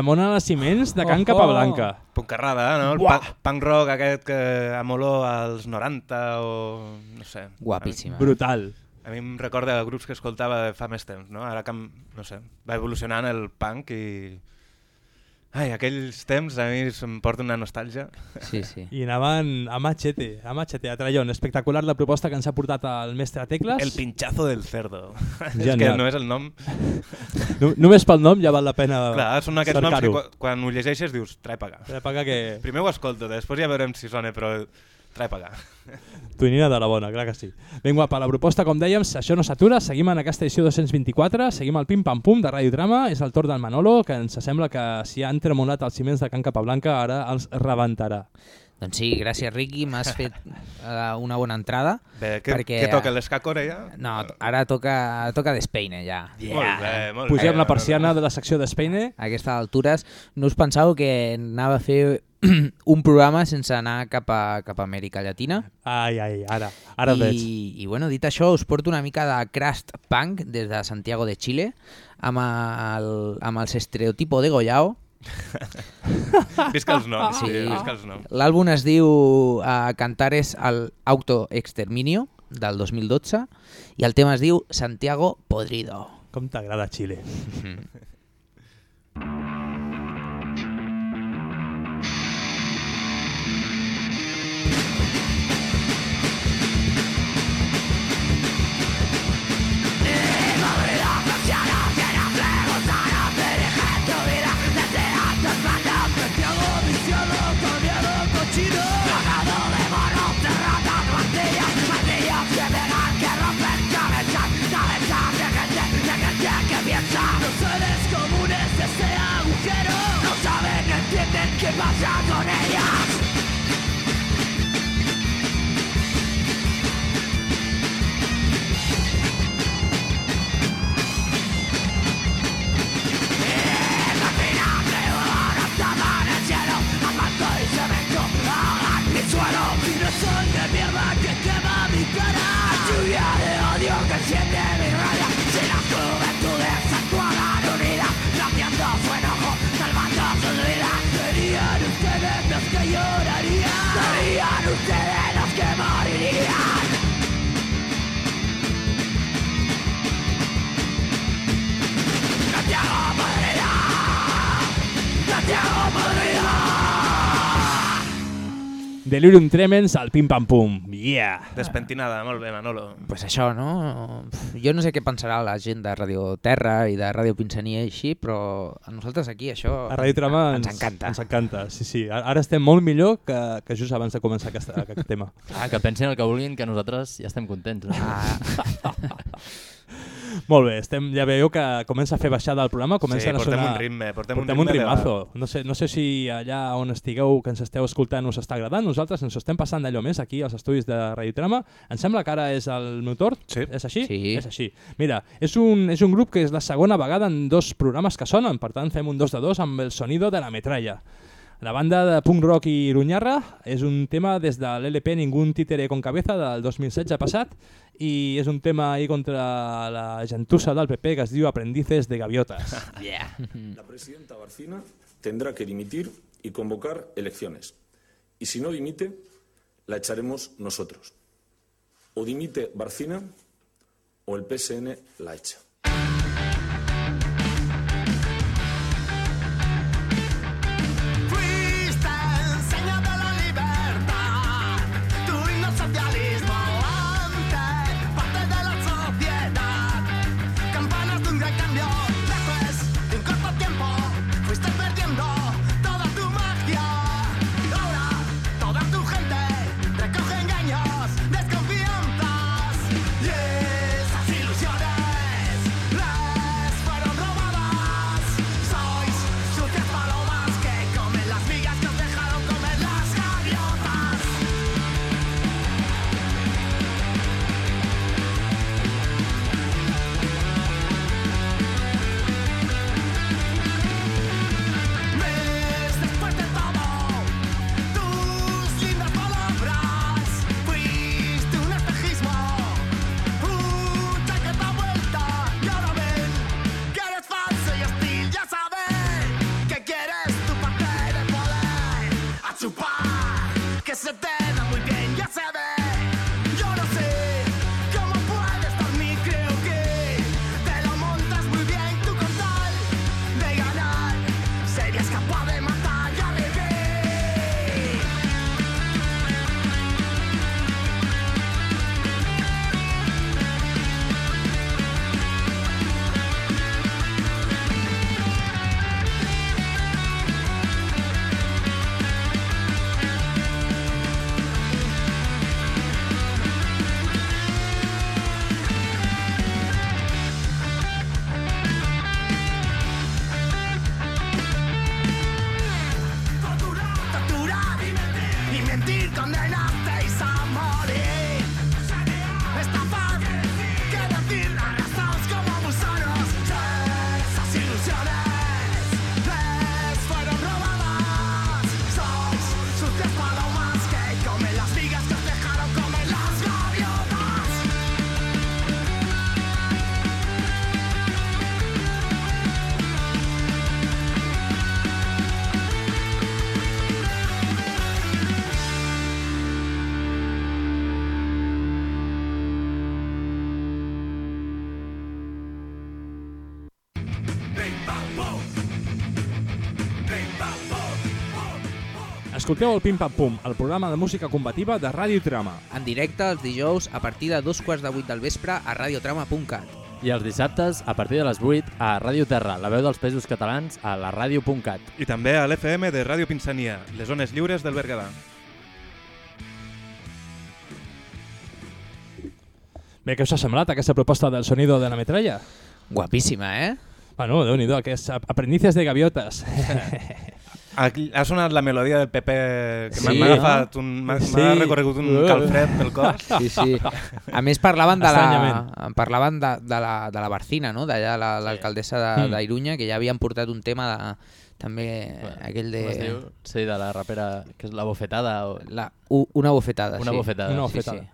Tramona de ciments de Can Capablanca. Puncarrada, no? El pa punk rock aquest que amb olor als 90 o... no sé. Guapíssima. Brutal. A mi em recorda grups que escoltava fa més temps, no? Ara que, no sé, va evolucionant el punk i... Ai, aquells temps a mi em porta una nostàlgia. Sí, sí. I anaven a machete, a machete, a trallón. Espectacular la proposta que ens ha portat el mestre Tecles. El pinchazo del cerdo. és Genial. que no és el nom... No, només pel nom ja val la pena Clar, són aquests noms que quan, quan ho llegeixes dius, trai pagar. Trai pagar que... Primer ho escolto, després ja veurem si sona, però trai pagar. Tonyina de la bona, clar que sí. Ben guapa, la proposta, com dèiem, això no s'atura, seguim en aquesta edició 224, seguim el pim-pam-pum de Ràdio Drama, és el torn del Manolo, que ens sembla que si han tremolat els ciments de Can Capablanca, ara els rebentarà. Doncs sí, gràcies Riqui, m'has fet uh, una bona entrada. Bé, què- què toca, l'escacore ja? No, ara toca, toca Despeine ja. Molt bé, molt Pugem bé. la persiana de la secció d'Espeine. A aquestes altures no us pensàveu que anava a fer un programa sense anar cap a, cap a Amèrica Llatina? Ai, ai, ara, ara I, veig. I bueno, dit això, us porto una mica de crust punk des de Santiago de Chile amb, el, amb els estereotipo de Goyao. Visca els noms, sí, visca els noms. L'àlbum es diu uh, Cantares al Auto Exterminio del 2012 i el tema es diu Santiago Podrido. Com t'agrada Xile. Los Delirium Tremens al pim-pam-pum. Yeah! Despentinada, molt bé, Manolo. Pues això, no? Jo no sé què pensarà la gent de Radio Terra i de Radio Pinsania i així, però a nosaltres aquí això A Ràdio Trama ens, encanta. Ens encanta, sí, sí. Ara estem molt millor que, que just abans de començar aquesta, aquest tema. Ah, que pensin el que vulguin, que nosaltres ja estem contents. No? Ah. Molt bé, estem, ja veieu que comença a fer baixada el programa, comencen Sí, a portem sonar... un ritme, portem un portem un ritme ritmazo. No sé, no sé si allà on estigueu, que ens esteu escoltant, us està agradant. Nosaltres ens estem passant d'allò més aquí als estudis de Radiotrama. Em sembla que ara és el meu torn. Sí. És així? Sí. És així. Mira, és un, és un grup que és la segona vegada en dos programes que sonen, per tant fem un dos de dos amb el sonido de la metralla. La banda de punk rock i Iruñarra és un tema des de l'LP Ningún títere con cabeza del 2016 passat i és un tema ahí contra la gentussa del PP que es diu Aprendices de Gaviotas. yeah. La presidenta Barcina tendrá que dimitir y convocar elecciones. Y si no dimite, la echaremos nosotros. O dimite Barcina o el PSN la echa. Escolteu el Pim Pam Pum, el programa de música combativa de Ràdio Trama. En directe els dijous a partir de dos quarts de vuit del vespre a radiotrama.cat. I els dissabtes, a partir de les 8, a Ràdio Terra, la veu dels països catalans, a la ràdio.cat. I també a l'FM de Ràdio Pinsania, les zones lliures del Berguedà. Bé, què us ha semblat aquesta proposta del sonido de la metralla? Guapíssima, eh? Bueno, déu-n'hi-do, aquests ap- aprendices de gaviotes. Ha sonat la melodia del Pepe que Sí, m'ha no? agafat un, m'ha Sí. recorregut un Uh. calfred pel cos. Sí, sí. A més parlaven de la, parlaven de, de, la, de la Barcina, no? d'allà la- l'alcaldessa de- Mm. d'Irunya, que ja havien portat un tema de, també aquell de... Diu? Sí, de la rapera, que és la bofetada. O... La, una bofetada, Una sí. bofetada. Una Sí, bofetada. sí.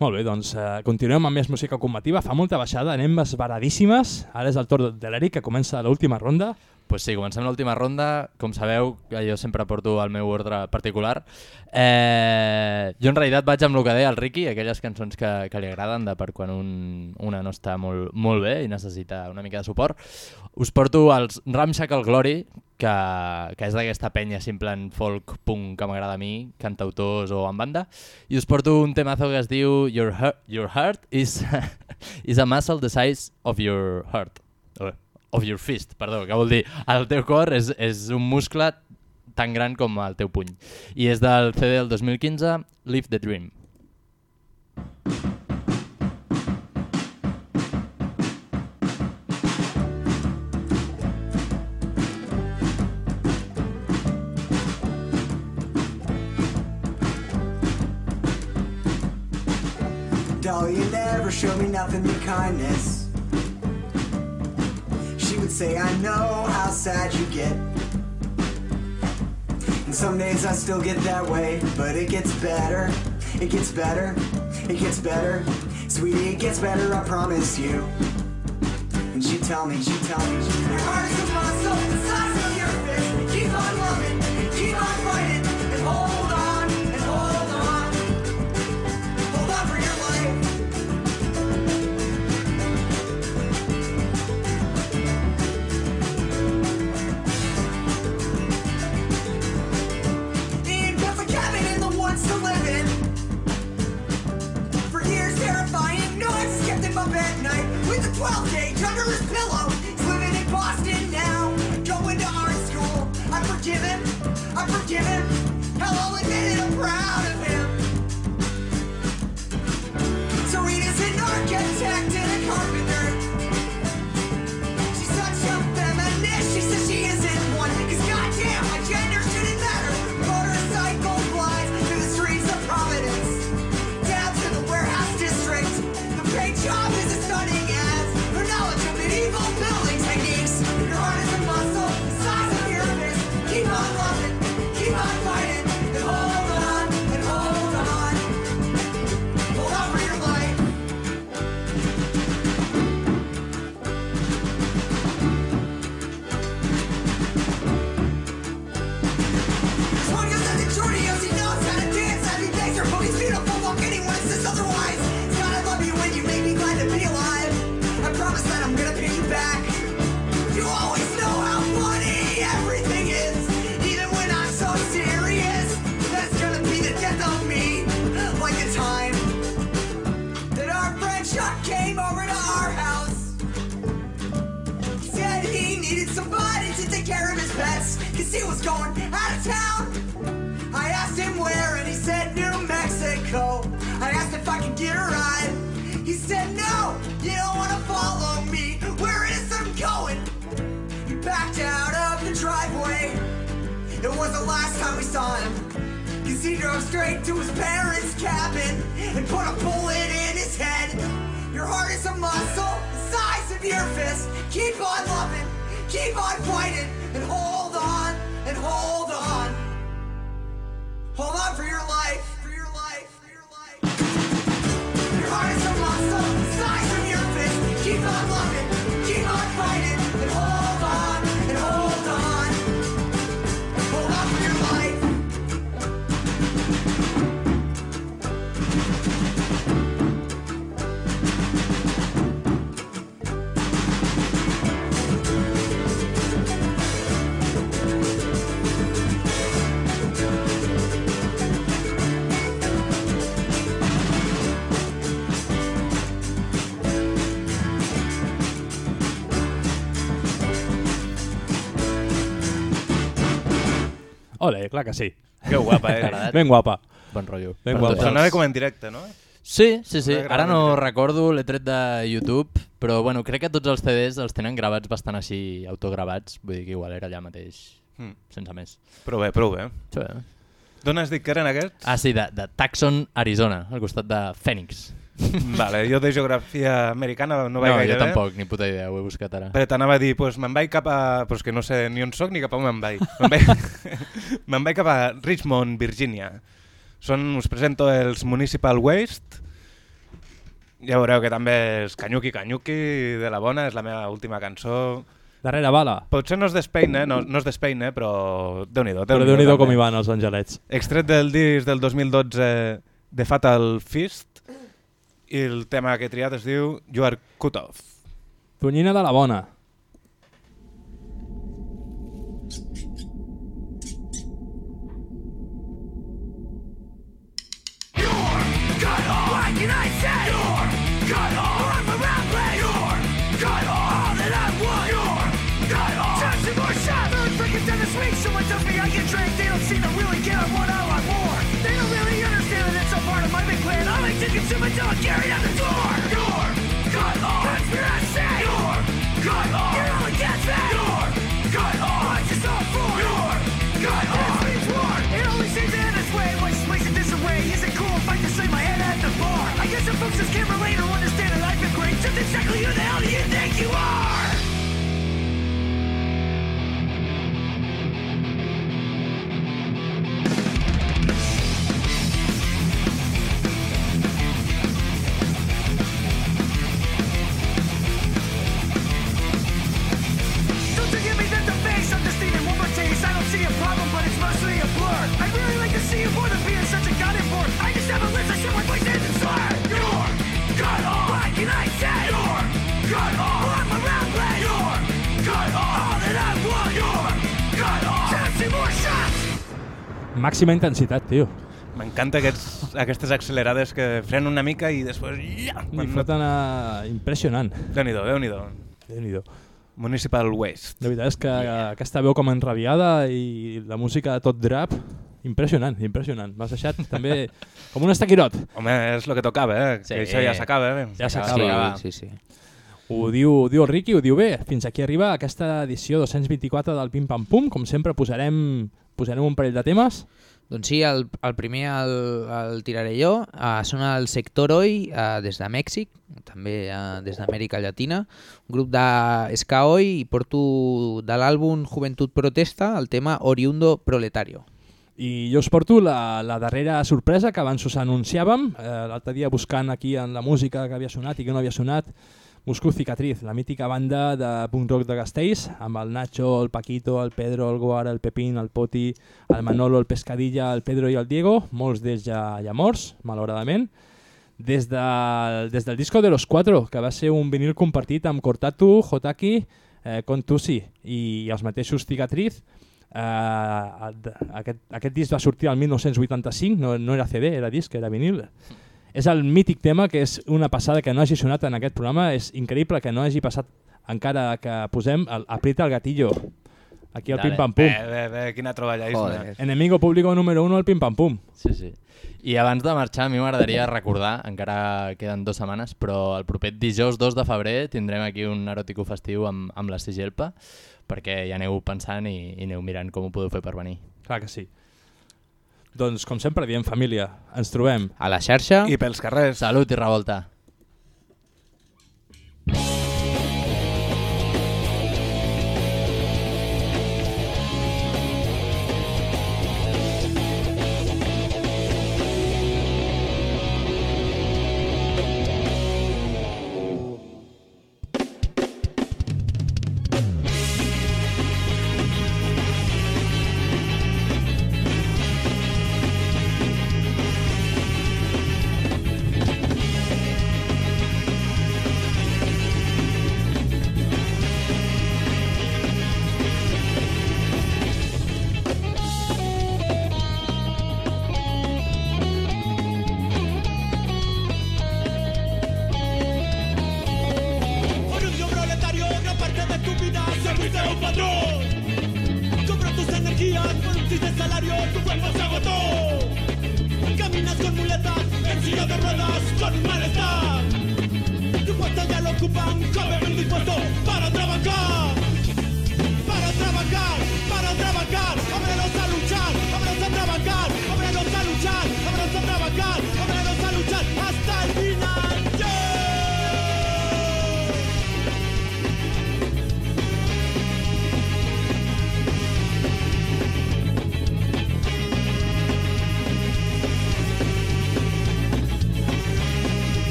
Molt bé, doncs eh, continuem amb més música combativa. Fa molta baixada, anem esbaradíssimes. Ara és el torn de l'Eric, que comença l'última ronda. Pues sí, comencem l'última ronda. Com sabeu, que jo sempre porto el meu ordre particular. Eh, jo en realitat vaig amb el que deia el Ricky, aquelles cançons que, que li agraden de per quan un, una no està molt, molt bé i necessita una mica de suport. Us porto els Ramshackle Glory, que, que és d'aquesta penya simple en folk punk que m'agrada a mi, cantautors o en banda, i us porto un temazo que es diu Your Heart, your heart is, is a muscle the size of your heart. Of your fist, perdó, que vol dir el teu cor és, és un muscle tan gran com el teu puny. I és del CD del 2015, Live the Dream. Doll, you never show me nothing but kindness. She would say, I know how sad you get. And some days I still get that way, but it gets better. It gets better. It gets better. Sweetie, it gets better, I promise you. And she'd tell me, she'd tell me, Your heart is up at night with a 12 gauge under his pillow. He's living in Boston now, going to art school. I forgive him, I forgive him. Hell, I'll admit it, I'm proud of him. Serena's an architect was the last time we saw him. Cause he drove straight to his parents' cabin and put a bullet in his head. Your heart is a muscle the size of your fist. Keep on loving, keep on fighting, and hold on, and hold on. Hold on for your life, for your life, Ole, clar que sí. Que guapa, eh? Ben guapa. Bon rotllo. Ben guapa. Sonava com en directe, no? Sí, sí, sí. Ara no recordo, l'he tret de YouTube, però bueno, crec que tots els CDs els tenen gravats bastant així, autogravats, vull dir que igual era allà mateix, Mm. sense més. Prou bé, prou bé. Sí. D'on has dit que eren aquests? Ah, sí, de, de Tucson, Arizona, al costat de Phoenix. Vale, jo de geografia americana no vaig no gaire jo bé. tampoc, ni puta idea, ho he buscat ara. Però t'anava a dir, pues, me'n vaig cap a... Pues que no sé ni on soc ni cap a on me'n vaig. Me'n vaig... me'n vaig cap a Richmond, Virginia. Són, us presento els Municipal Waste. Ja veureu que també és Canyuki Canyuki de la bona, és la meva última cançó. Darrere bala. Potser no és d'Espain, eh? no, no és d'Espain, eh? però Déu-n'hi-do. Però Déu-n'hi-do com hi van els angelets. Extret del disc del 2012 de Fatal Fist i el tema que he triat es diu You Are Cut Off. Tonyina de la bona. Carry out the door. You're cut! Conspiracy! You're cut! You're all against me! You're cut off! What's this all for? You're cut off! Means war! It only seems to end this way. What's wasting this away? Is it cool if I just lay my head at the bar? I guess some folks just can't relate or understand that I've been great. Just exactly who the hell do you think you are? I'd really like to see you more than being such a bore. I just have a list. Show my voice and slur. You're cut off. What can I say? You're cut off. I'm around place. You're cut off. All that I want. You're cut off. Just two more shots. Màxima intensitat, tio. M'encanta aquestes accelerades que frenen una mica i després... Ja, I foten a... impressionant. Déu-n'hi-do, Déu-n'hi-do. Déu-n'hi-do. Municipal Waste. La veritat és que yeah. aquesta veu com enrabiada i la música de tot drap, impressionant, impressionant. M'has deixat també com un estaquirot. Home, és el que tocava, eh? Sí. Que això ja s'acaba, eh? Ja s'acaba. Sí, sí, sí. Ho diu, ho diu el Riqui, ho diu bé. Fins aquí arriba aquesta edició 224 del Pim Pam Pum. Com sempre posarem, posarem un parell de temes. Doncs sí, el, el primer el, el tiraré jo. Uh, són el Sector Oi, uh, des de Mèxic, també uh, des d'Amèrica Llatina. Un grup de ska oi i porto de l'àlbum Juventud Protesta el tema Oriundo Proletario. I jo us porto la, la darrera sorpresa que abans us anunciàvem, eh, l'altre dia buscant aquí en la música que havia sonat i que no havia sonat, Moscú Cicatriz, la mítica banda de punk rock de Castells, amb el Nacho, el Paquito, el Pedro, el Guara, el Pepín, el Poti, el Manolo, el Pescadilla, el Pedro i el Diego, molts d'ells ja, ja morts, malauradament, des, de, des del disco de los Cuatro, que va ser un vinil compartit amb Cortatu, Jotaki, eh, Contusi i, i els mateixos Cicatriz, Uh, aquest, aquest disc va sortir al 1985, no, no era CD, era disc, era vinil. És el mític tema que és una passada que no hagi sonat en aquest programa, és increïble que no hagi passat encara que posem el Aprieta el gatillo. Aquí al Dale. Pim Pam Pum. Bé, bé, bé, quina troballaisme. Enemigo público número uno al Pim Pam Pum. Sí, sí. I abans de marxar, a mi m'agradaria recordar, encara queden dues setmanes, però el proper dijous 2 de febrer tindrem aquí un eròtico festiu amb, amb la Sigelpa, perquè ja aneu pensant i, i aneu mirant com ho podeu fer per venir. Clar que sí. Doncs, com sempre, diem família. Ens trobem. A la xarxa. I pels carrers. Salut i revolta. Thank